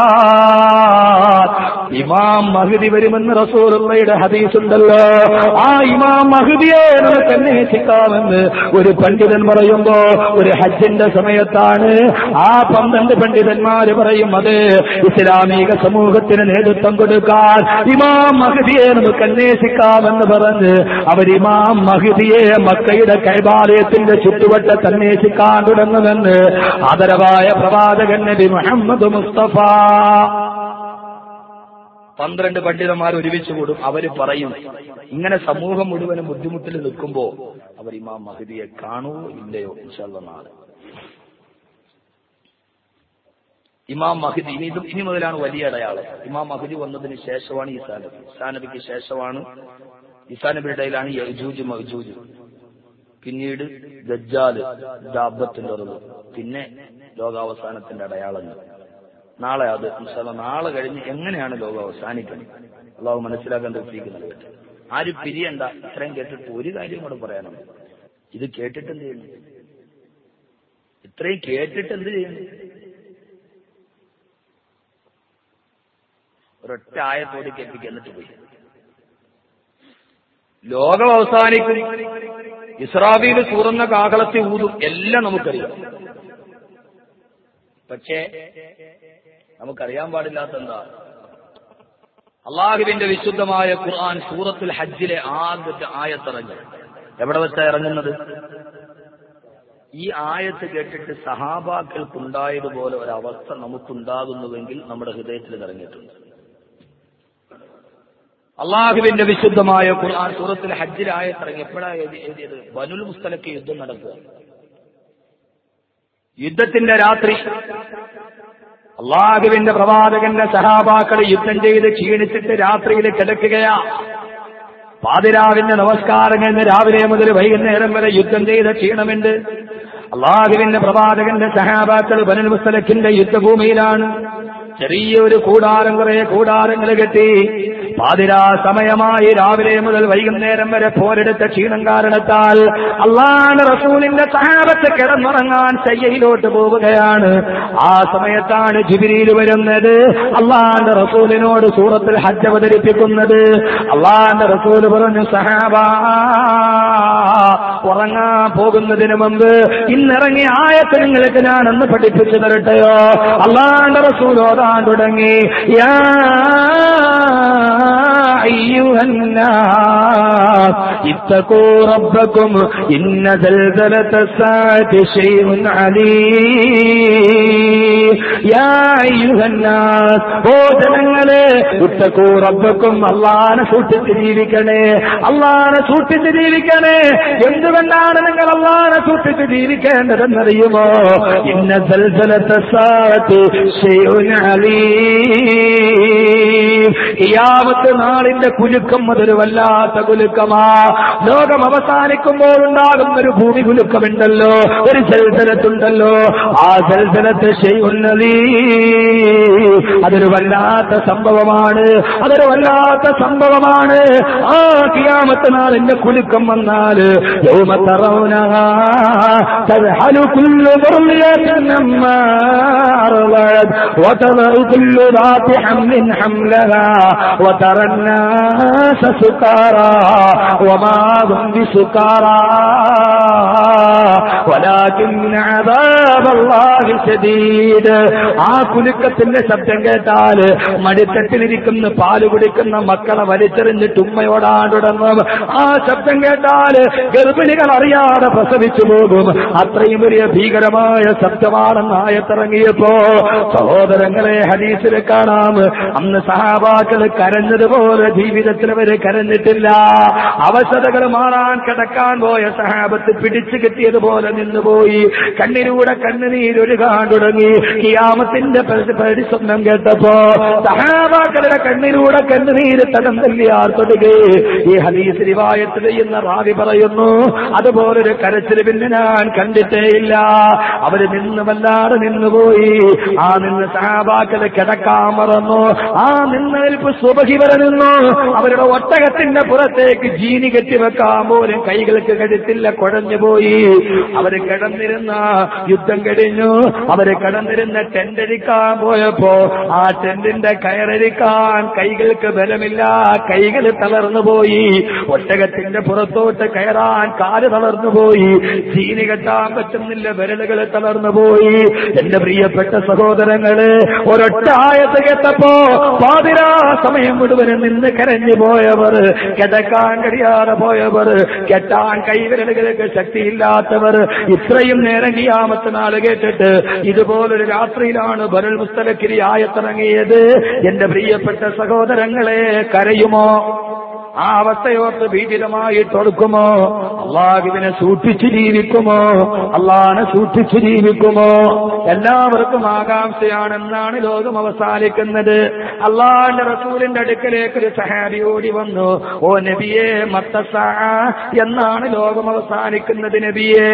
ഇമാം മഹദി വരുമെന്ന് റസൂലുള്ളയുടെ ഹദീസ് ഉണ്ടല്ലോ ആ ഇമാം നമുക്ക് അന്വേഷിക്കാമെന്ന് ഒരു പണ്ഡിതൻ പറയുമ്പോ ഒരു ഹജ്ജിന്റെ സമയത്താണ് ആ പന്ത്രണ്ട് പണ്ഡിതന്മാര് പറയും അത് ഇസ്ലാമിക സമൂഹത്തിന് നേതൃത്വം കൊടുക്കാൻ ഇമാം മഹദിയെ നമുക്ക് അന്വേഷിക്കാമെന്ന് പറഞ്ഞ് അവർ ഇമാം മക്കയുടെ കൈബാലയത്തിന്റെ ചുറ്റുവട്ടത്ത് അന്വേഷിക്കാൻ തുടങ്ങുമെന്ന് ആദരവായ പ്രവാചകൻ നബി മുഹമ്മദ് മുസ്തഫ. പന്ത്രണ്ട് പണ്ഡിതന്മാർ ഒരുമിച്ച് കൂടും. അവർ പറയും ഇങ്ങനെ സമൂഹം മുഴുവനും ബുദ്ധിമുട്ടിൽ നിൽക്കുമ്പോ അവർ ഇമാം മഹദിയെ കാണൂ ഇല്ലയോ? ഇൻഷാല്ല നാളെ. ഇമാം മഹദി ഇനി ഇത് ഇനി മുതലാണ് വലിയ അടയാളം. ഇമാം മഹദി വന്നതിന് ശേഷമാണ് ഈസാ നബി ഈസാ നബിക്ക് ശേഷമാണ് ഈസാ നബിയുടെ ഇടയിലാണ് യജൂജ് മഹജൂജ്. പിന്നീട് ഗജ്ജാൽ ദാബത്തിന്റെ ഉറവ് പിന്നെ ലോകാവസാനത്തിന്റെ അടയാളങ്ങൾ. നാളെ അത് നാളെ കഴിഞ്ഞ് എങ്ങനെയാണ് ലോകം അവസാനിക്കുന്നത്? അള്ളാഹു മനസ്സിലാക്കാൻ തോന്നിയിരിക്കുന്നത് ആരും പിരിയണ്ട. ഇത്രയും കേട്ടിട്ട് ഒരു കാര്യം കൂടെ പറയാനുണ്ട്. ഇത് കേട്ടിട്ട് എന്ത് ചെയ്യുന്നു? ഇത്രയും കേട്ടിട്ട് എന്ത് ചെയ്യുന്നു? ഒരൊറ്റ ആയത്തോടി കേൾപ്പിക്കുക എന്നിട്ട് പോയി. ലോകം അവസാനിക്കും. ഇസ്രാബീൽ തുറന്ന കാകളത്തെ ഊതും. എല്ലാം നമുക്കറിയാം. പക്ഷേ നമുക്കറിയാൻ പാടില്ലാത്ത എന്താ അള്ളാഹുവിന്റെ വിശുദ്ധമായ ഖുർആൻ സൂറത്തുൽ ഹജ്ജിലെ ആദ്യത്തെ ആയത്തിറങ്ങി. എവിടെ വെച്ചാ ഇറങ്ങുന്നത്? ഈ ആയത്ത് കേട്ടിട്ട് സഹാബാക്കൾക്കുണ്ടായതുപോലെ ഒരവസ്ഥ നമുക്കുണ്ടാകുന്നുവെങ്കിൽ നമ്മുടെ ഹൃദയത്തിൽ ഇറങ്ങിയിട്ടുണ്ട്. അള്ളാഹുവിന്റെ വിശുദ്ധമായ ഖുർആൻ സൂറത്തിൽ ഹജ്ജിലായ എഴുതി- എഴുതിയത്? ബനുൽ മുസ്തലക്ക് യുദ്ധം നടക്കുക. യുദ്ധത്തിന്റെ രാത്രി അള്ളാഹുവിന്റെ പ്രവാചകന്റെ സഹാബാക്കൾ യുദ്ധം ചെയ്ത് ക്ഷീണിച്ചിട്ട് രാത്രിയിൽ കിടക്കുകയാ. പാതിരാവിന്റെ നമസ്കാരം കഴിഞ്ഞ് രാവിലെ മുതൽ വൈകുന്നേരം വരെ യുദ്ധം ചെയ്ത ക്ഷീണമുണ്ട്. അള്ളാഹുവിന്റെ പ്രവാചകന്റെ സഹാബാക്കൾ ബനുൽ മുസ്തലക്കിന്റെ യുദ്ധഭൂമിയിലാണ്. ചെറിയൊരു കൂടാരം കുറെ കൂടാരങ്ങൾ കെട്ടി പാതിരാ സമയമായി രാവിലെ മുതൽ വൈകുന്നേരം വരെ പോരെടുത്ത ക്ഷീണം കാരണത്താൽ അള്ളാഹ് റസൂലിന്റെ സഹാബത്ത് കിടന്നുറങ്ങാൻ ശയ്യയിലോട്ട് പോവുകയാണ്. ആ സമയത്താണ് ജിബിരിയിൽ വരുന്നത്. അള്ളാന്റെ റസൂലിനോട് സൂറത്തിൽ ഹജ്ജ് അവതരിപ്പിക്കുന്നത്. അള്ളാന്റെ റസൂൽ പറഞ്ഞു സഹാബ ഉറങ്ങാൻ പോകുന്നതിന് മുമ്പ് ഇന്നിറങ്ങിയ ആയത്ത് നിങ്ങൾക്ക് ഞാൻ അന്ന് പഠിപ്പിച്ചു തരട്ടെയോ? അള്ളാന്റെ റസൂൽ ഓതാൻ തുടങ്ങി യാ أيها الناس اتقوا ربكم إن زلزلة الساعة شيء عليم يا أيها الناس ഓ ജനങ്ങളെ ഇത്തക്കൂ റബ്ബക്കും അള്ളാനെ സൂക്ഷിച്ച് ജീവിക്കണേ അള്ളാനെ സൂക്ഷിച്ച് ജീവിക്കണേ എന്തുകൊണ്ടാണ് നിങ്ങൾ അള്ളാനെ സൂക്ഷിച്ച് ജീവിക്കേണ്ടതെന്നറിയുമോ ഇന്ന സൽസലത്തെ സാത്ത് ഇയാമത്ത് നാളിന്റെ കുലുക്കം അതൊരു വല്ലാത്ത കുലുക്കമാ ലോകം അവസാനിക്കുമ്പോൾ ഉണ്ടാകുന്ന ഒരു ഭൂമി കുലുക്കമുണ്ടല്ലോ ഒരു ജൽസലത്തുണ്ടല്ലോ ആ ജൽസലത്ത് ചെയ്യുന്നതീ അതൊരു വല്ലാത്ത സംഭവമാണ് അതൊരു വല്ലാത്ത സംഭവമാണ് ആ കിയാമത്ത് നാളിന്റെ കുലുക്കം വന്നാൽ യൗമത്തറൗന تذهل كل مرضية عما أرضعت وتضع كل ذات حمل حملها وترى الناس سكارى وما هم بسكارى. ولكن عذاب ആ കുലുക്കത്തിന്റെ ശബ്ദം കേട്ടാൽ മടിത്തട്ടിലിരിക്കുന്ന പാൽ കുടിക്കുന്ന മക്കളെ വലിച്ചെറിഞ്ഞിട്ട് ഉമ്മയോടാണ്ടുടങ്ങും ആ ശബ്ദം കേട്ടാൽ ഗർഭിണികൾ അറിയാതെ പ്രസവിച്ചു പോകും. അത്രയും വലിയ ഭീകരമായ ശബ്ദമാണെന്ന് ആയത്തിറങ്ങിയപ്പോ സഹോദരങ്ങളെ ഹദീസിൽ കാണാം. അന്ന് സഹാബാക്കൾ കരഞ്ഞതുപോലെ ജീവിതത്തിൽ അവർ കരഞ്ഞിട്ടില്ല. അവശതകൾ മാറാൻ കിടക്കാൻ പോയ സഹാബത്ത് പിടിച്ചു കിട്ടിയതുപോലെ നിന്നുപോയി. കണ്ണിലൂടെ കണ്ണുനീരൊഴുകാൻ തുടങ്ങി. കിയാമത്തിന്റെ പരിസ്വപ്നം കേട്ടപ്പോ സഹാബാക്കളുടെ കണ്ണിലൂടെ കണ്ണുനീര് തടം തല്ലിയാർ തൊടുകെ ഈ ഹദീസ് റിവായത്ത് ചെയ്യുന്ന റാവി പറയുന്നു അതുപോലൊരു കരച്ചിൽ പിന്നെ ഞാൻ കണ്ടിട്ടേയില്ല. അവർ നിന്ന് വല്ലാതെ നിന്നുപോയി. ആ നിന്ന് സഹാബാക്കൾ കിടക്കാൻ മറന്നു. ആ നിന്ന് സുബഹി വരെ നിന്നു. അവരുടെ ഒട്ടകത്തിന്റെ പുറത്തേക്ക് ജീനി കെട്ടിവെക്കാൻ പോലും കൈകൾക്ക് കരുത്തില്ല കുഴഞ്ഞുപോയി. അവർ കിടന്നിരുന്ന യുദ്ധം കഴിഞ്ഞു. അവർ കടന്നിരുന്ന ടെന്റടിക്കാൻ പോയപ്പോ ആ ടെന്റിന്റെ കയറരിക്കാൻ കൈകൾക്ക് ബലമില്ല. കൈകൾ തളർന്നു പോയി. ഒട്ടകത്തിന്റെ പുറത്തോട്ട് കയറാൻ കാൽ തളർന്നു പോയി. ചീനി കെട്ടാൻ പറ്റുന്നില്ല വിരലുകൾ തളർന്നു പോയി. എന്റെ പ്രിയപ്പെട്ട സഹോദരങ്ങൾ ഒരൊറ്റ ആയത്ത് പാതിരാ സമയം മുഴുവൻ നിന്ന് കരഞ്ഞു പോയവർ കിടക്കാൻ കഴിയാതെ പോയവർ കെട്ടാൻ കൈവിരലുകൾക്ക് ശക്തിയില്ലാത്തവർ ഇത്രയും നേരം കിയാമത്ത് കേട്ടിട്ട് ഇതുപോലൊരു രാത്രിയിലാണ് ബരൽ മുസ്തലക്കിരി ആയത്തിറങ്ങിയത്. എന്റെ പ്രിയപ്പെട്ട സഹോദരങ്ങളെ കരയുമോ? ആ അവസ്ഥയോർത്ത് ഭീതിതമായിട്ടൊടുക്കുമോ അള്ളാഹുവിനെ സൂക്ഷിച്ചു ജീവിക്കുമോ? അള്ളാഹിനെ സൂക്ഷിച്ചു ജീവിക്കുമോ? എല്ലാവർക്കും ആകാംക്ഷയാണെന്നാണ് ലോകം അവസാനിക്കുന്നത്. അള്ളാഹിന്റെ റസൂലിന്റെ അടുക്കലേക്ക് ഒരു സഹാബി ഓടി വന്നു. ഓ നബിയെ മത്തസ എന്നാണ് ലോകം അവസാനിക്കുന്നത് നബിയെ.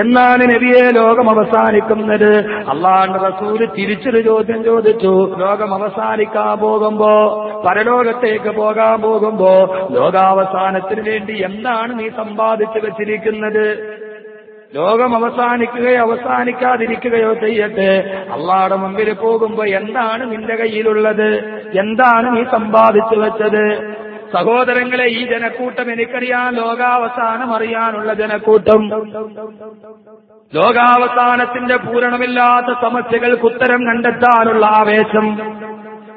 എന്നാണ് നബിയെ ലോകം അവസാനിക്കുന്നത്? അള്ളാഹിന്റെ റസൂൽ തിരിച്ചൊരു ചോദ്യം ചോദിച്ചു. ലോകം അവസാനിക്കാൻ പോകുമ്പോ പരലോകത്തേക്ക് പോകാൻ പോകുമ്പോ ലോകാവസാനത്തിന് വേണ്ടി എന്താണ് നീ സമ്പാദിച്ചു വച്ചിരിക്കുന്നത്? ലോകം അവസാനിക്കുകയോ അവസാനിക്കാതിരിക്കുകയോ ചെയ്യട്ടെ. അള്ളാടെ മുമ്പിൽ പോകുമ്പോ എന്താണ് നിന്റെ കയ്യിലുള്ളത്? എന്താണ് നീ സമ്പാദിച്ചു വെച്ചത്? സഹോദരങ്ങളെ ഈ ജനക്കൂട്ടം എനിക്കറിയാം. ലോകാവസാനം അറിയാനുള്ള ജനക്കൂട്ടം. ലോകാവസാനത്തിന്റെ പൂരണമില്ലാത്ത സമസ്യകൾക്ക് ഉത്തരം കണ്ടെത്താനുള്ള ആവേശം.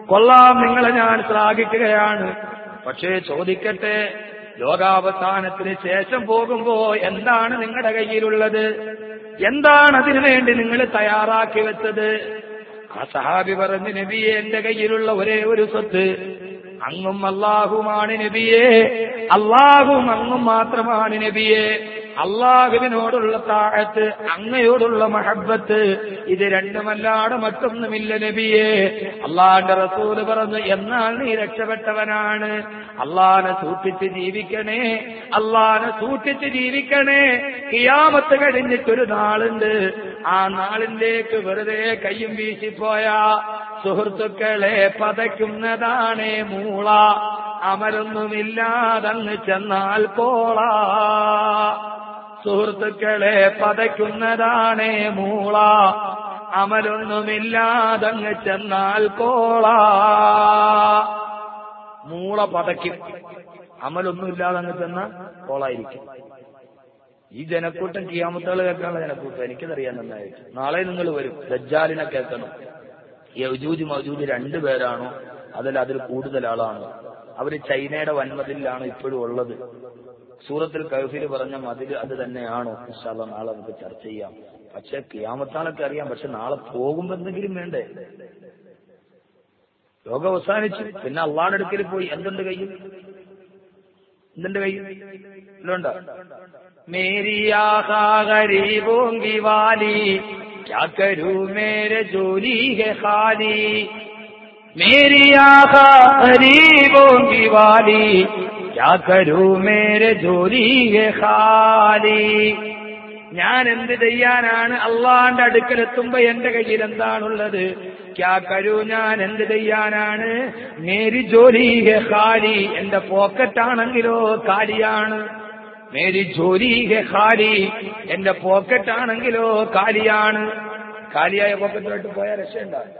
കൊള്ളാം നിങ്ങളെ ഞാൻ ശ്ലാഘിക്കുകയാണ്. പക്ഷേ ചോദിക്കട്ടെ ലോകാവസാനത്തിന് ശേഷം പോകുമ്പോ എന്താണ് നിങ്ങളുടെ കയ്യിലുള്ളത്? എന്താണ് അതിനു വേണ്ടി നിങ്ങൾ തയ്യാറാക്കി വെച്ചത്? ആ സഹാബി പറഞ്ഞു നബിയെ എന്റെ കയ്യിലുള്ള ഒരേ ഒരു സ്വത്ത് അങ്ങും അള്ളാഹുമാണ് നബിയെ അള്ളാഹും അങ്ങും മാത്രമാണ് നബിയെ. അള്ളാഹുവിനോടുള്ള താഴത്ത് അങ്ങയോടുള്ള മഹബത്ത് ഇത് രണ്ടുമല്ലാണ് മറ്റൊന്നുമില്ല നബിയെ. അള്ളാന്റെ റസൂൽ പറഞ്ഞു എന്നാൽ നീ രക്ഷപ്പെട്ടവനാണ്. അള്ളാനെ സൂക്ഷിച്ച് ജീവിക്കണേ. അള്ളാനെ സൂക്ഷിച്ച് ജീവിക്കണേ. കിയാമത്ത് കഴിഞ്ഞിട്ടൊരു നാളുണ്ട്. ആ നാളിലേക്ക് വെറുതെ കയ്യും വീശിപ്പോയ. സുഹൃത്തുക്കളെ പതയ്ക്കുന്നതാണ് മൂള. അമരൊന്നുമില്ലാതങ്ങ് ചെന്നാൽ കോള സുഹൃത്തുക്കളെ പതയ്ക്കുന്നതാണ് മൂള. അമലൊന്നുമില്ലാതങ്ങ് ചെന്നാൽ കോള. മൂള പതയ്ക്കും. അമലൊന്നുമില്ലാതങ്ങ് ചെന്നാൽ കോളായിരിക്കും. ഈ ജനക്കൂട്ടം കിയാമത്തുകൾ കേൾക്കാനുള്ള ജനക്കൂട്ടം എനിക്കതറിയാൻ നന്നായിട്ട്. നാളെ നിങ്ങൾ വരും. ദജ്ജാലിനെ കേൾക്കണം. യൗജൂജ് മൗജൂജ് രണ്ടുപേരാണോ അതിൽ അതിൽ കൂടുതൽ ആളാണോ. അവർ ചൈനയുടെ വൻമതിലാണ് ഇപ്പോഴും ഉള്ളത്. സൂറത്തിൽ കൗഫിൽ പറഞ്ഞ മതിൽ അത് തന്നെയാണോ ഇൻഷാല്ല നാളെ നമുക്ക് ചർച്ച ചെയ്യാം പക്ഷെ കിയാമത്താളൊക്കെ അറിയാം പക്ഷെ നാളെ പോകുമ്പോ എന്തെങ്കിലും വേണ്ടേ ലോകം അവസാനിച്ചു പിന്നെ അള്ളാടെ അടുക്കൽ പോയി എന്തുണ്ട് കയ്യിൽ എന്തുണ്ട് കയ്യിൽ ഇല്ലുണ്ടോ മേരി ആഹാ ഗരീബോങ്കി വാലി क्या करूं मेरे जोली है खाली मेरी आखा गरीबों की वाली क्या करूं मेरे जोली है खाली ഞാൻ എന്ത് ചെയ്യാനാണ് അള്ളാന്റെ അടുക്കലെത്തുമ്പോ എന്റെ കയ്യിൽ എന്താണുള്ളത് ക്യാ കരു ഞാൻ എന്ത് ചെയ്യാനാണ് മേരി ജോലി ഹെ ഖാലി എന്റെ പോക്കറ്റാണെങ്കിലോ കാലിയാണ് മേരി ജോലി ഹെ ഖാലി എന്റെ പോക്കറ്റാണെങ്കിലോ കാലിയാണ് കാലിയായ പോക്കറ്റുമായിട്ട് പോയാൽ രക്ഷയുണ്ടാവും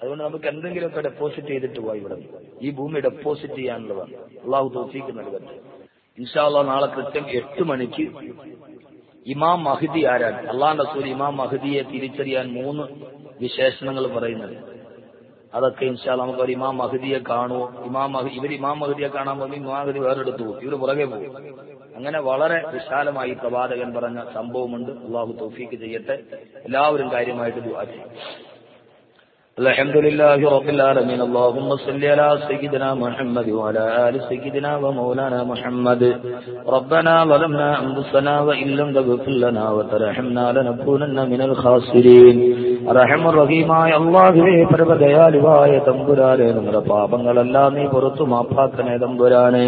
അതുകൊണ്ട് നമുക്ക് എന്തെങ്കിലുമൊക്കെ ഡെപ്പോസിറ്റ് ചെയ്തിട്ട് പോയി ഇവിടെ. ഈ ഭൂമി ഡെപ്പോസിറ്റ് ചെയ്യാനുള്ളതാണ് അള്ളാഹു തോഫിക്ക് നൽകട്ടെ ഇൻഷാല്ല നാളെ കൃത്യം എട്ട് മണിക്ക് ഇമാം മഹദി ആരാണ്? അള്ളാഹ് റസൂൽ ഇമാം മഹദിയെ തിരിച്ചറിയാൻ മൂന്ന് വിശേഷണങ്ങൾ പറയുന്നത് അതൊക്കെ ഇൻഷാ നമുക്ക് ഒരു ഇമാം മഹദിയെ കാണുമോ ഇമാം മഹി ഇവർ ഇമാം മഹദിയെ കാണാൻ പോകുന്ന ഇമാം മഹദി വേറെടുത്തു പോകും. ഇവർ പുറകെ പോകും. അങ്ങനെ വളരെ വിശാലമായി പ്രവാചകൻ പറഞ്ഞ സംഭവമുണ്ട്. അള്ളാഹു തൗഫീക്ക് ചെയ്യട്ടെ. എല്ലാവരും കാര്യമായിട്ട് ദുആ ചെയ്യും. الحمد لله رب العالمين اللهم صل على سيدنا محمد وعلى آل سيدنا ومولانا محمد ربنا ظلمنا أنفسنا وإن لم تغفر لنا وترحمنا لنكونن من الخاسرين റഹം റഹീമായ അള്ളാഹുവേ പരമദയാലുവായ തമ്പുരാനെ നമ്മുടെ പാപങ്ങളെല്ലാം നീ പുറത്തു മാപ്പാക്കണേ തമ്പുരാനെ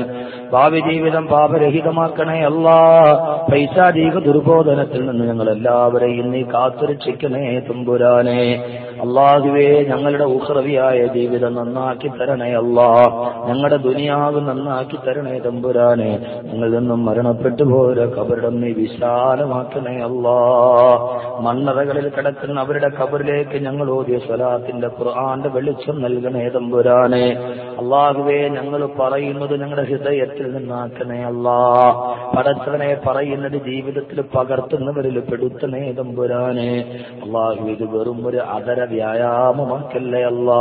ഭാവി ജീവിതം പാപരഹിതമാക്കണേ അല്ലാ. പൈശാചിക ദുർബോധനത്തിൽ നിന്ന് ഞങ്ങൾ എല്ലാവരെയും നീ കാത്തുരക്ഷിക്കണേ തുമ്പുരാനെ. അള്ളാഹുവേ ഞങ്ങളുടെ ഉഹ്രവിയായ ജീവിതം നന്നാക്കി തരണേ അല്ലാ. ഞങ്ങളുടെ ദുനിയാവ് നന്നാക്കി തരണേ തമ്പുരാനെ. ഞങ്ങൾ നിന്നും മരണപ്പെട്ടു പോര കബറിടം നീ വിശാലമാക്കണേ അല്ലാ. മണ്ണറകളിൽ കിടക്കുന്ന അവരുടെ കബറിലേക്ക് ഞങ്ങൾ ഓതിയ സ്വലാത്തിന്റെ ഖുർആാന്റെ വെളിച്ചം നൽകണേ തമ്പുരാനെ. അള്ളാഹുവേ ഞങ്ങൾ പറയുന്നത് ഞങ്ങളുടെ ഹൃദയത്തിൽ നിന്നാക്കണേ അല്ലാ പടച്ചവനെ പറയുന്നത് ജീവിതത്തിൽ പകർത്തുന്നവരിൽ പെടുത്തണേ തമ്പുരാനെ. അള്ളാഹു ഇത് വെറും ഒരു അതര വ്യായാമമാക്കല്ലേ അല്ലാ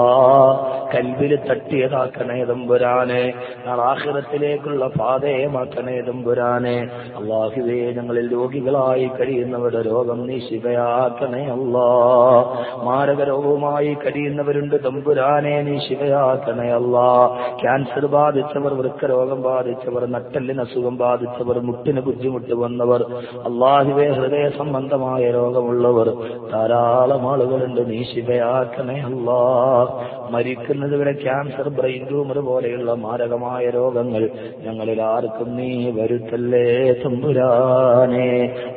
കൽവിൽ തട്ടിയതാക്കണേ തമ്പുരാനെ. ആഹിറത്തിലേക്കുള്ള പാതയമാക്കണേ തമ്പുരാനെ. അള്ളാഹുവേ ഞങ്ങളിൽ രോഗികളായി കഴിയുന്നവരുടെ രോഗം നീ ശിവയാക്കണേ അല്ലാ മാരക രോഗവുമായി കഴിയുന്നവരുണ്ട് തമ്പുരാനെ നീ ശിവയാക്കണേ അല്ലാ ക്യാൻസർ ബാധിച്ചവർ വൃക്ക രോഗം വൃക്കരോഗം ബാധിച്ചവർ നട്ടല്ലിന് അസുഖം ബാധിച്ചവർ മുട്ടിന് ബുദ്ധിമുട്ട് വന്നവർ അള്ളാഹിവേ ഹൃദയ സംബന്ധമായ രോഗമുള്ളവർ ധാരാളം ആളുകളുണ്ട്. നീ ശിവയാക്കണേ അല്ലാ. മരിക്കുന്നത് വരെ ക്യാൻസർ ബ്രെയിൻ ട്യൂമർ പോലെയുള്ള മാരകമായ രോഗങ്ങൾ ഞങ്ങളിൽ ആർക്കും നീ വരുത്തല്ലേ തമ്പുരാനെ?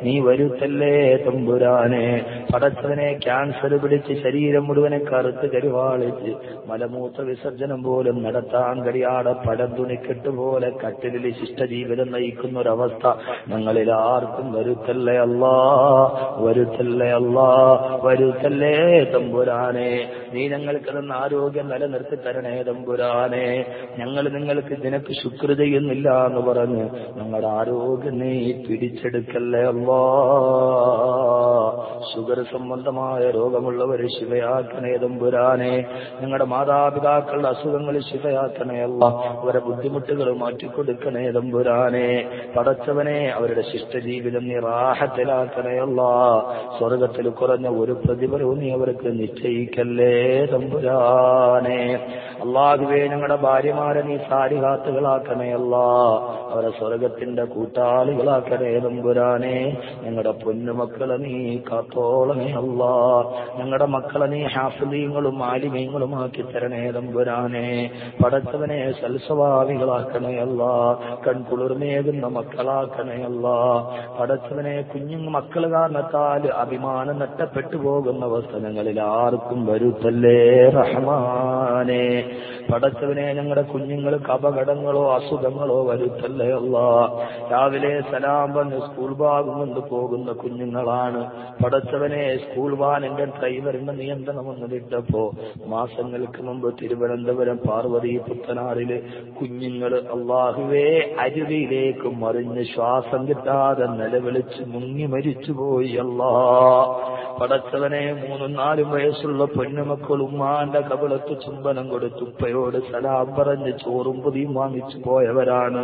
നീ വരുത്തല്ലേ തമ്പുരാനെ? പടച്ചവനെ ക്യാൻസർ പിടിച്ച് ശരീരം മുഴുവനെ കറുത്ത് കരുവാളിച്ച് മലമൂത്ര വിസർജനം പോലും നടത്താൻ കഴിയാതെ പടം പോലെ കട്ടിലിൽ ശിഷ്ടജീവിതം നയിക്കുന്ന ഒരവസ്ഥ ഞങ്ങളിൽ ആർക്കും വരുത്തല്ലേ അല്ലാ? വരുത്തല്ലേ അല്ലാ? വരുത്തല്ലേ തമ്പുരാനെ? നീ ഞങ്ങൾക്ക് തന്ന ആരോഗ്യം നിലനിർത്തി തരണേ തമ്പുരാനെ. ഞങ്ങൾ നിങ്ങൾക്ക് നിനക്ക് ശുക്ര ചെയ്യുന്നില്ല എന്ന് പറഞ്ഞ് ഞങ്ങളുടെ ആരോഗ്യം നീ പിടിച്ചെടുക്കല്ലേ അല്ലാ? ഷുഗർ സംബന്ധമായ രോഗമുള്ളവരെ ശിവയാക്കണേ തമ്പുരാനെ. ഞങ്ങളുടെ മാതാപിതാക്കളുടെ അസുഖങ്ങൾ ശിവയാക്കണേ അല്ല? അവരെ ബുദ്ധിമുട്ടുകൾ മാറ്റിക്കൊടുക്കണേ തമ്പുരാനെ. പടച്ചവനെ അവരുടെ ശിഷ്ടജീവിതം നീ റാഹത്തിലാക്കണേ അല്ല. സ്വർഗത്തിൽ കുറഞ്ഞ ഒരു പ്രതിഫലവും നീ അവർക്ക് നിശ്ചയിക്കല്ലേ തമ്പുരാനെ. അള്ളാഹുവേ ഞങ്ങളുടെ ഭാര്യമാരെ നീ സാരിഹാത്തുകളാക്കണേ അല്ല. അവരെ സ്വർഗത്തിന്റെ കൂട്ടാളികളാക്കണേ തമ്പുരാനെ. ഞങ്ങളുടെ പൊന്നുമക്കളെ നീ കാത്തോളമേ അല്ല. ഞങ്ങളുടെ മക്കളെ നീ ഹാഫിലീങ്ങളും ആലിമീങ്ങളും ആക്കി തരണേ തമ്പുരാനെ. പടച്ചവനെ സൽസ്വഭാവികളാക്കണേ അല്ല. കൺകുളിർമേകുന്ന മക്കളാക്കണയല്ല. പടച്ചവനെ കുഞ്ഞു മക്കൾ കാരണത്താൽ അഭിമാനം നഷ്ടപ്പെട്ടു പോകുന്ന അവസ്ഥങ്ങളിൽ ആർക്കും വരുത്തല്ലേ? റഹ്മാനെ. പടച്ചവനെ ഞങ്ങളുടെ കുഞ്ഞുങ്ങൾക്ക് അപകടങ്ങളോ അസുഖങ്ങളോ വരുത്തല്ലേ അല്ല രാവിലെ സലാം വന്ന് സ്കൂൾ ഭാഗം കൊണ്ട് പോകുന്ന കുഞ്ഞുങ്ങളാണ്. പടച്ചവനെ സ്കൂൾ വാനിന്റെ ഡ്രൈവറിന്റെ നിയന്ത്രണം ഒന്നിട്ടപ്പോ മാസങ്ങൾക്ക് മുമ്പ് തിരുവനന്തപുരം പാർവതി പുത്തനാറിൽ കുഞ്ഞുങ്ങൾ അള്ളാഹുവേ അരുവിയിലേക്ക് മറിഞ്ഞ് ശ്വാസം കിട്ടാതെ നിലവിളിച്ച് മുങ്ങി മരിച്ചുപോയി അല്ലാ പടച്ചവനെ മൂന്നും നാലും വയസ്സുള്ള പൊന്നുമക്കൾ ഉമ്മാന്റെ കബളത്ത് ചുംബനം കൊടുത്ത് ഉപ്പയോട് സലാം പറഞ്ഞ് ചോറും പൊതിയും വാങ്ങിച്ചു പോയവരാണ്.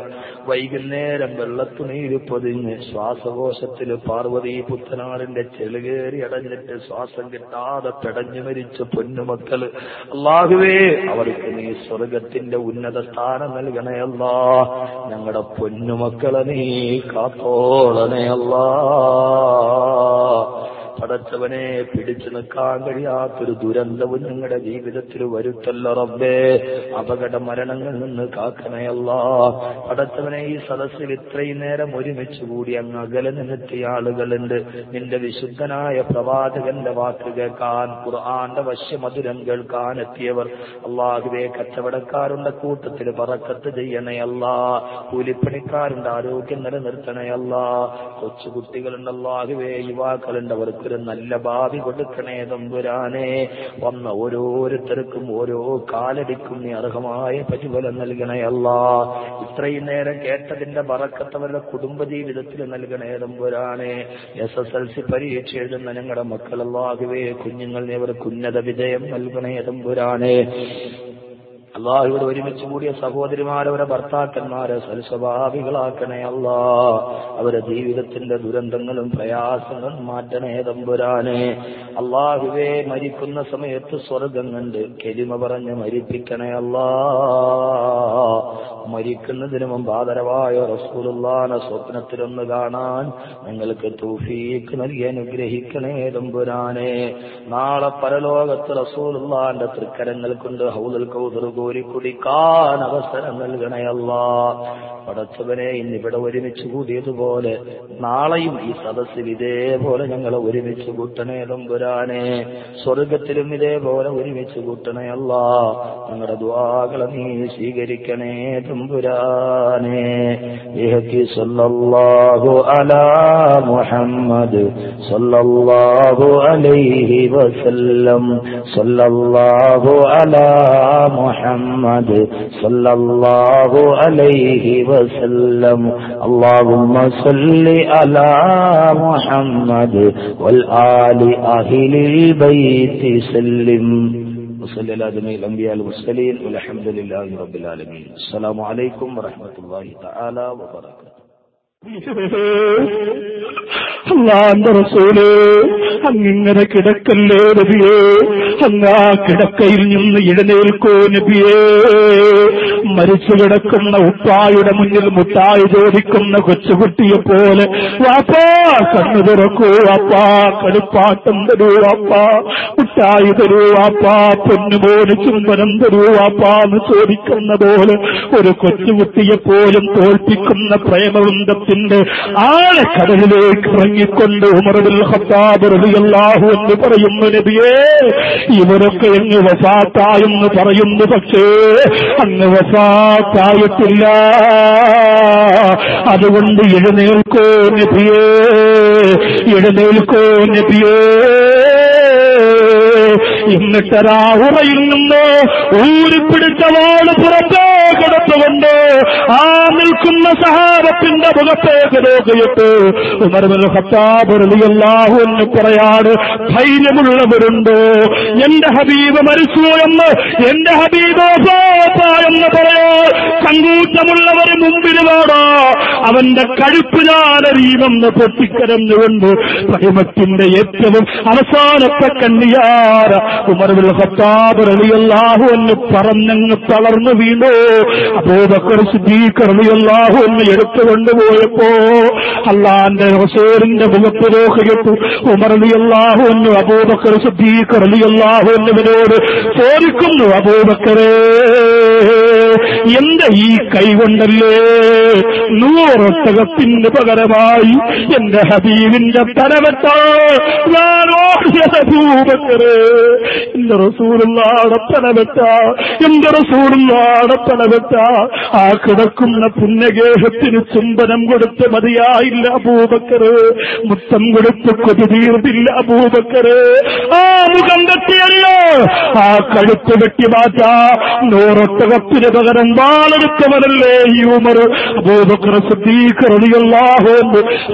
വൈകുന്നേരം വെള്ളത്തുണിയിൽ പൊതിഞ്ഞ് ശ്വാസകോശത്തിൽ പാർവതി പുത്തനാറിന്റെ ചെളുകേറി അടഞ്ഞിട്ട് ശ്വാസം കിട്ടാതെ പെടഞ്ഞു മരിച്ച പൊന്നുമക്കൾ. അള്ളാഹുവേ അവർക്ക് നീ സ്വർഗത്തിന്റെ ഉന്നത സ്ഥാനം നൽകണേ അല്ലാ ഞങ്ങളുടെ പൊന്നുമക്കളെ നീ കാത്തോളണേ അല്ലാ പടച്ചവനെ പിടിച്ചു നിൽക്കാൻ കഴിയാത്തൊരു ദുരന്തവും ഞങ്ങളുടെ ജീവിതത്തിൽ വരുത്തല്ല റബ്ബേ. അപകട മരണങ്ങളിൽ നിന്ന് കാക്കണയല്ല പടച്ചവനെ ഈ സദസ്സിൽ ഇത്രയും നേരം ഒരുമിച്ച് കൂടി അങ്ങ് അകലെ നിന്നെത്തിയ ആളുകളുണ്ട്. നിന്റെ വിശുദ്ധനായ പ്രവാചകന്റെ വാക്ക് കേൾക്കാൻ ഖുർആന്റെ വശ്യമധുരം കേൾക്കാൻ എത്തിയവർ. അള്ളാഹുവെ കച്ചവടക്കാരുടെ കൂട്ടത്തിൽ പറക്കത്ത് ചെയ്യണയല്ല കൂലിപ്പണിക്കാരുടെ ആരോഗ്യം നിലനിർത്തണയല്ല കൊച്ചുകുട്ടികളുണ്ടല്ലാഹുവേ യുവാക്കളുണ്ട് അവർക്ക് ഒരു നല്ല ഭാവി കൊടുക്കണേ തമ്പുരാനെ. വന്ന ഓരോരുത്തർക്കും ഓരോ കാലടിക്കും നീ അർഹമായ പ്രതിഫലം അല്ല. ഇത്രയും നേരം കേട്ടതിന്റെ പറക്കത്തവരുടെ കുടുംബജീവിതത്തിൽ നൽകണേ തമ്പുരാനെ. എസ് എസ് എൽ സി പരീക്ഷ എഴുതുന്ന ഞങ്ങളുടെ മക്കളല്ലാകുവേ കുഞ്ഞുങ്ങൾ നീ അവർക്ക് ഉന്നത വിജയം നൽകണേ തമ്പുരാനെ. അള്ളാഹുവിടെ ഒരുമിച്ച് കൂടിയ സഹോദരിമാരവരെ ഭർത്താക്കന്മാരെ സൽസ്വഭാവികളാക്കണേ അല്ലാ അവരെ ജീവിതത്തിന്റെ ദുരന്തങ്ങളും പ്രയാസങ്ങളും മാറ്റണേ തമ്പുരാനെ. അള്ളാഹുവേ മരിക്കുന്ന സമയത്ത് സ്വർഗം കണ്ട് കെലിമ പറഞ്ഞ് മരിപ്പിക്കണേ അല്ലാ മരിക്കുന്നതിന് മുമ്പ് ആദരവായ റസൂലുള്ളാന സ്വപ്നത്തിലൊന്ന് കാണാൻ നിങ്ങൾക്ക് തൂഫീക്ക് നൽകി അനുഗ്രഹിക്കണേ തമ്പുരാനെ. നാളെ പരലോകത്ത് റസൂലുള്ളാന്റെ തൃക്കരങ്ങൾ കൊണ്ട് ഹൗദൽ കൗദർ കോരി കുടിക്കാൻ അവസരം നൽകണയല്ല. പടച്ചവനെ ഇന്നിവിടെ ഒരുമിച്ച് കൂടിയതുപോലെ നാളെയും ഈ സദസ്സിൽ ഇതേപോലെ ഞങ്ങളെ ഒരുമിച്ച് കൂട്ടണേ തമ്പുരാനെ. സ്വർഗത്തിലും ഇതേപോലെ ഒരുമിച്ച് കൂട്ടണയല്ല. ഞങ്ങളുടെ ദ്വാകളെ നീ സ്വീകരിക്കണേ തമ്പുരാനെ. സല്ലല്ലാഹു അലാ മുഹമ്മദ് സല്ലല്ലാഹു അലൈഹി വസല്ലം. സല്ലല്ലാഹു അലാ മുഹമ്മദ് محمد صلى الله عليه وسلم. اللهم صل على محمد والآل أهل البيت سلم. وصلى على جميع الأنبياء المرسلين والحمد لله رب العالمين. السلام عليكم ورحمة الله تعالى وبركاته. അള്ളാന്റെ റസൂൽ അങ്ങിങ്ങനെ കിടക്കല്ലേ നബിയേ? അങ്ങാ കിടക്കയിൽ നിന്ന് എഴുന്നേൽക്കോ നബിയേ. മരിച്ചു കിടക്കുന്ന ഉപ്പായുടെ മുന്നിൽ മുട്ടായി ചോദിക്കുന്ന കൊച്ചുകുട്ടിയെ പോലെ വാപ്പാ കണ്ണു തുറക്കൂ വാപ്പാ കടുപ്പാട്ടം തരൂ വാപ്പാ മുട്ടായി തരൂ വാപ്പാ പൊന്നുപോലെ ചുംബനം തരൂ വാപ്പാ എന്ന് ചോദിക്കുന്ന പോലെ ഒരു കൊച്ചുകുട്ടിയെ പോലും തോൽപ്പിക്കുന്ന പ്രേമവൃന്ദത്തിന്റെ ആഴക്കടലിലേക്ക് ഇറങ്ങിക്കൊണ്ട് ഉമറുൽ ഖത്താബ് റളിയല്ലാഹു എന്ന് പറയുന്നു നബിയേ ഇവരൊക്കെ അങ്ങ് വഫാത്തായെന്ന് പറയുന്നു പക്ഷേ അങ്ങ് വഫാത്തായിട്ടില്ല. അതുകൊണ്ട് എഴുന്നേൽക്കോ നബിയേ എഴുന്നേൽക്കോ നബിയേ. എന്നിട്ടരാ ഉറയിൽ നിന്ന് ഊരിപ്പിടിച്ചവാൾ പുറത്തേക്കെടുത്തുകൊണ്ട് ആ നിൽക്കുന്ന സഹാബത്തിന്റെ മുഖത്തേക്ക് നോക്കിയിട്ട് എന്ന് പറയാണ് ധൈര്യമുള്ളവരുണ്ടോ? എന്റെ ഹബീബ് മരിച്ചു എന്ന് എന്റെ ഹബീബ് എന്ന് പറയാ സങ്കൂറ്റമുള്ളവർ മുമ്പിൽ വേണോ? അവന്റെ കഴുപ്പ് ഞാനറിയുമെന്ന് പൊട്ടിക്കരഞ്ഞുകൊണ്ട് പ്രേമത്തിന്റെ ഏറ്റവും അവസാനത്തെ കണ്ണിയാര ഉമർവിൽ റളിയല്ലാഹു എന്ന് പറഞ്ഞങ്ങ് തളർന്നു വീണു. എടുത്തുകൊണ്ടുപോയപ്പോ അള്ളാന്റെ റസൂലിന്റെ മുഖത്ത് നോക്കിയിട്ടു ഉമർ റളിയല്ലാഹു എന്ന് അബൂബക്കർ സിദ്ദീഖ് റളിയല്ലാഹു എന്നിവരോട് ചോദിക്കുന്നു അബൂബക്കറേ എന്റെ ഈ കൈ കൊണ്ടല്ലേ നൂറൊട്ടകത്തിന് പകരമായി എന്റെ ഹബീബിന്റെ തലവെട്ടാ. എന്റെ തലവെട്ട. ആ കിടക്കുന്ന പുണ്യഗേഹത്തിന് ചുംബനം കൊടുത്ത് മതിയായില്ല അബൂബക്കറ് മുത്തം കൊടുത്ത് തീർന്നില്ല അബൂബക്കറ് ആ മുഖം കെട്ടിയല്ലോ. ആ കഴുത്ത് വെട്ടി മാറ്റാ. നൂറൊട്ടകത്തിന് പകരം ഈ ഉമർ?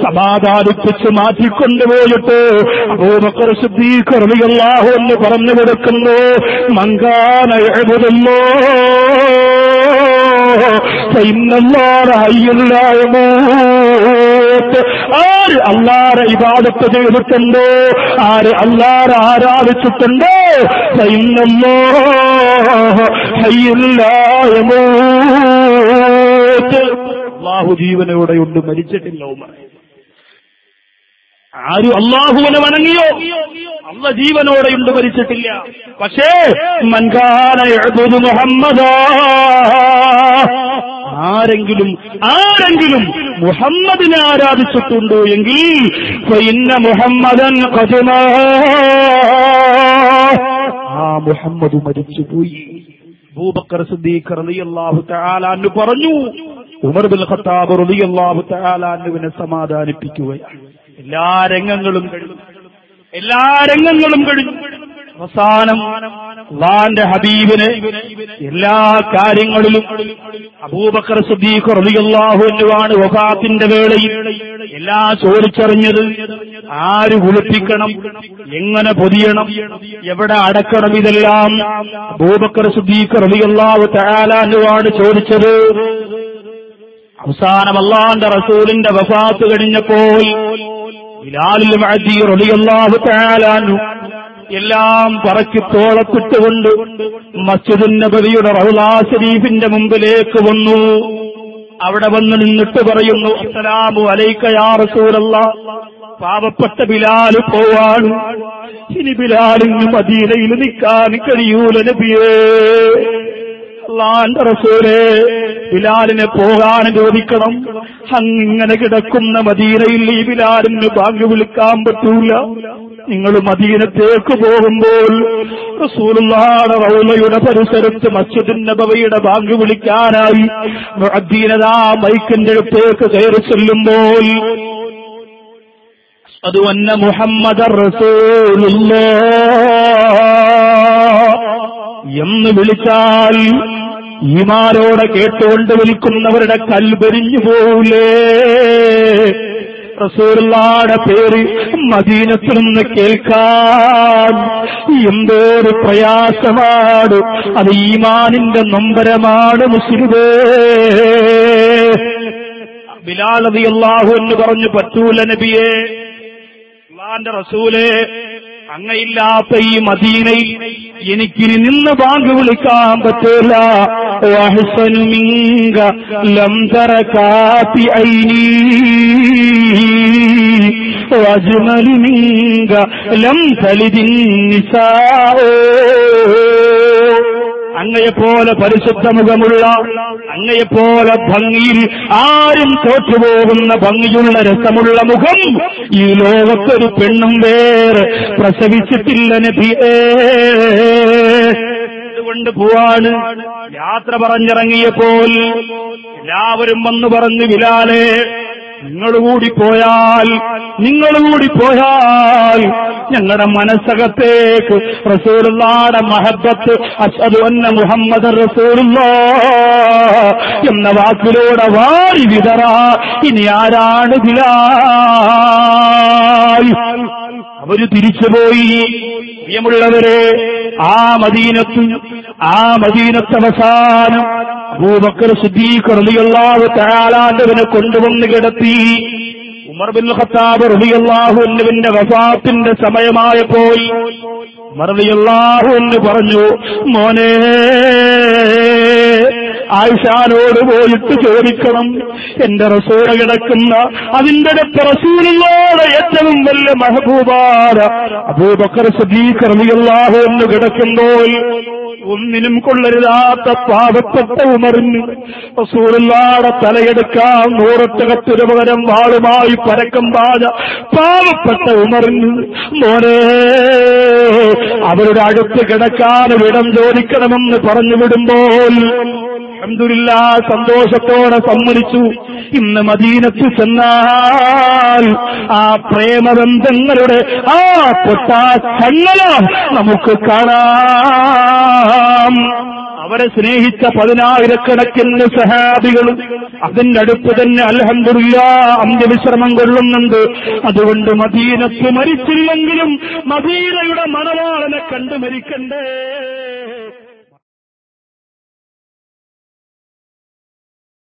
സമാധാനിപ്പിച്ച് മാറ്റിക്കൊണ്ടുപോയിട്ട് അബൂബക്കർ സിദ്ദീഖ് എന്ന് പറഞ്ഞു കൊടുക്കുന്നു മങ്കാന ആര് അല്ലാറെ ഇബാദത്ത് ചെയ്തിട്ടുണ്ടോ? ആര് അല്ലാറെ ആരാധിച്ചിട്ടുണ്ടോ? സൈന്നല്ലോ അള്ളാഹു ജീവനോടെയുണ്ട് മരിച്ചിട്ടില്ല ഉമർ. ആരും അള്ളാഹുവിനെ വണങ്ങിയോ? അള്ള ജീവനോടെയുണ്ട് മരിച്ചിട്ടില്ല. പക്ഷേ മൻകാന മുഹമ്മദ. ആരെങ്കിലും ആരെങ്കിലും മുഹമ്മദിനെ ആരാധിച്ചിട്ടുണ്ടോ എങ്കിൽ ഇന്ന മുഹമ്മദൻ ആ മുഹമ്മദ് മരിച്ചുപോയി. അബൂബക്കർ സിദ്ദീഖ് റളിയല്ലാഹു തആല അന്നു പറഞ്ഞു. ഉമർ ബിൻ ഖത്താബ് റളിയല്ലാഹു തആല അന്നുവിനെ സമാധാനിപ്പിക്കുകയാണ്. എല്ലാ രംഗങ്ങളും എല്ലാ രംഗങ്ങളും കഴിഞ്ഞു. അവസാനം അള്ളാന്റെ ഹബീബിന് എല്ലാ കാര്യങ്ങളിലും അബൂബക്കർ സുദ്ദീഖ് റബിയുള്ളാഹുവാണ് വഫാത്തിന്റെ വേളയിൽ എല്ലാ ചോദിച്ചറിഞ്ഞത് ആര് കുളിപ്പിക്കണം എങ്ങനെ പൊതിയണം എവിടെ അടക്കണം ഇതെല്ലാം അബൂബക്കർ സുദ്ദീഖ് റളിയല്ലാഹു തയാലാനുവാണ് ചോദിച്ചത്. അവസാനം അള്ളാന്റെ റസൂലിന്റെ വഫാത്ത് കഴിഞ്ഞപ്പോൾ ബിലാലിൽ റളിയല്ലാഹു തആലാനു എല്ലാം പറക്കി തോളത്തിട്ടുകൊണ്ട് മസ്ജിദുൻ നബവിയുടെ റഹുലാ ഷരീഫിന്റെ മുമ്പിലേക്ക് വന്നു. അവിടെ വന്ന് നിന്നിട്ട് പറയുന്നു അസ്സലാമു അലൈക യാ റസൂലല്ലാ പാവപ്പെട്ട ബിലാൽ പോവാണ്. ഇനി ബിലാലിന് മദീനയിൽ നിൽക്കാൻ കഴിയൂല നബിയേ. അള്ളാന്റെ റസൂലേ ബിലാലിനെ പോകാൻ ചോദിക്കണം അങ്ങനെ കിടക്കുന്ന മദീനയിൽ ഈ ബിലാലിന് ബാങ്ക് വിളിക്കാൻ പറ്റൂല. നിങ്ങൾ മദീനത്തേക്ക് പോകുമ്പോൾ റസൂലുള്ളാടെ റൗലയുടെ പരിസരത്ത് മസ്ജിദിൻ നബവിയുടെ ബാങ്ക് വിളിക്കാനായി മുഅദ്ദീനതാ മൈക്കിന്റെ അടുത്തേക്ക് കയറി ചെല്ലുമ്പോൾ അത് വന്ന മുഹമ്മദ് എന്ന് വിളിച്ചാൽ ഈമാരോടെ കേട്ടുകൊണ്ട് വിളിക്കുന്നവരുടെ കൽപരിഞ്ഞു പോവില്ലേ? റസൂലുള്ളാടെ പേര് മദീനത്തിൽ നിന്ന് കേൾക്കാൻ എന്തൊരു പ്രയാസമാണ്. അത് ഈമാനിന്റെ നൊമ്പരമാണ് മുസ്ലിമേ. ബിലാൽ അള്ളാഹു എന്ന് പറഞ്ഞു പറ്റൂല നബിയെ. റസൂലെ അങ്ങയില്ലാത്ത ഈ മദീനയിൽ എനിക്കിനി നിന്ന് ബാങ്ക് വിളിക്കാൻ പറ്റൂല വഹ്സനു മിങ്ക ലം തറകാത്തി ഐനി. ലം തലിദിൻ നിസാഓ അങ്ങയെപ്പോലെ പരിശുദ്ധ മുഖമുള്ള അങ്ങയെപ്പോലെ ഭംഗിയിൽ ആരും തോറ്റുപോകുന്ന ഭംഗിയുള്ള രസമുള്ള മുഖം ഈ ലോകത്തൊരു പെണ്ണും വേറെ പ്രസവിച്ചിട്ടില്ല കൊണ്ട് പോവാണ്. യാത്ര പറഞ്ഞിറങ്ങിയപ്പോൾ എല്ലാവരും വന്നു പറഞ്ഞു ബിലാലെ നിങ്ങൾ കൂടി പോയാൽ നിങ്ങൾ കൂടി പോയാൽ ഞങ്ങളുടെ മനസ്സകത്തേക്ക് റസൂലുള്ളാടെ മഹബത്ത് അഷ്ഹദു അന്ന മുഹമ്മദ് റസൂലുള്ള എന്ന വാക്കിലൂടെ വാരി വിതറ. ഇനി ആരാണ് ബിലാൽ? അവർ തിരിച്ചുപോയി. പ്രിയമുള്ളവരെ ആ മദീനത്ത് ആ മദീനത്ത് അവസാനം അബൂബക്കർ സിദ്ദീഖ് റളിയല്ലാഹു തആലാണ്ടവനെ കൊണ്ടുവന്ന് കിടത്തി. ഉമർ ബിൻ ഖത്താബ് റളിയല്ലാഹു അൻഹുവിന്റെ വഫാത്തിന്റെ സമയമായപ്പോൾ ഉമർ അൻഹു പറഞ്ഞു മോനെ ആയിഷാനോട് പോയിട്ട് ചോദിക്കണം. എന്റെ റസൂല കിടക്കുന്ന അതിന്റെ അടുത്ത് ഏറ്റവും വലിയ മഹബൂബാര. അബൂബക്കർ സദീഖ് എന്ന് കിടക്കുമ്പോൾ ഒന്നിനും കൊള്ളരുതാത്ത പാവപ്പെട്ട ഉമറിന് റസൂലുള്ളാടെ തലയെടുക്കാൻ നൂറത്തകത്തിനു പകരം വാളുമായി പരക്കം പാത പാവപ്പെട്ട ഉമറിന് മോനെ അവരുടെ അടുത്ത് കിടക്കാൻ ഇടം ചോദിക്കണമെന്ന് പറഞ്ഞു വിടുമ്പോൾ അഹമ്മദില്ല സന്തോഷത്തോടെ സമ്മതിച്ചു. ഇന്ന് മദീനത്ത് ചെന്നാൽ ആ പ്രേമബന്ധങ്ങളുടെ ആ പൊട്ടാ ചങ്ങല നമുക്ക് കാണാം. അവരെ സ്നേഹിച്ച പതിനായിരക്കണക്കിന് സഹാബികളും അതിന്റെ അടുത്ത് തന്നെ അൽഹംദുലില്ല അന്ത്യവിശ്രമം കൊള്ളുന്നുണ്ട്. അതുകൊണ്ട് മദീനത്ത് മരിച്ചില്ലെങ്കിലും മദീനയുടെ മണവാളനെ കണ്ടു മരിക്കണ്ടേ.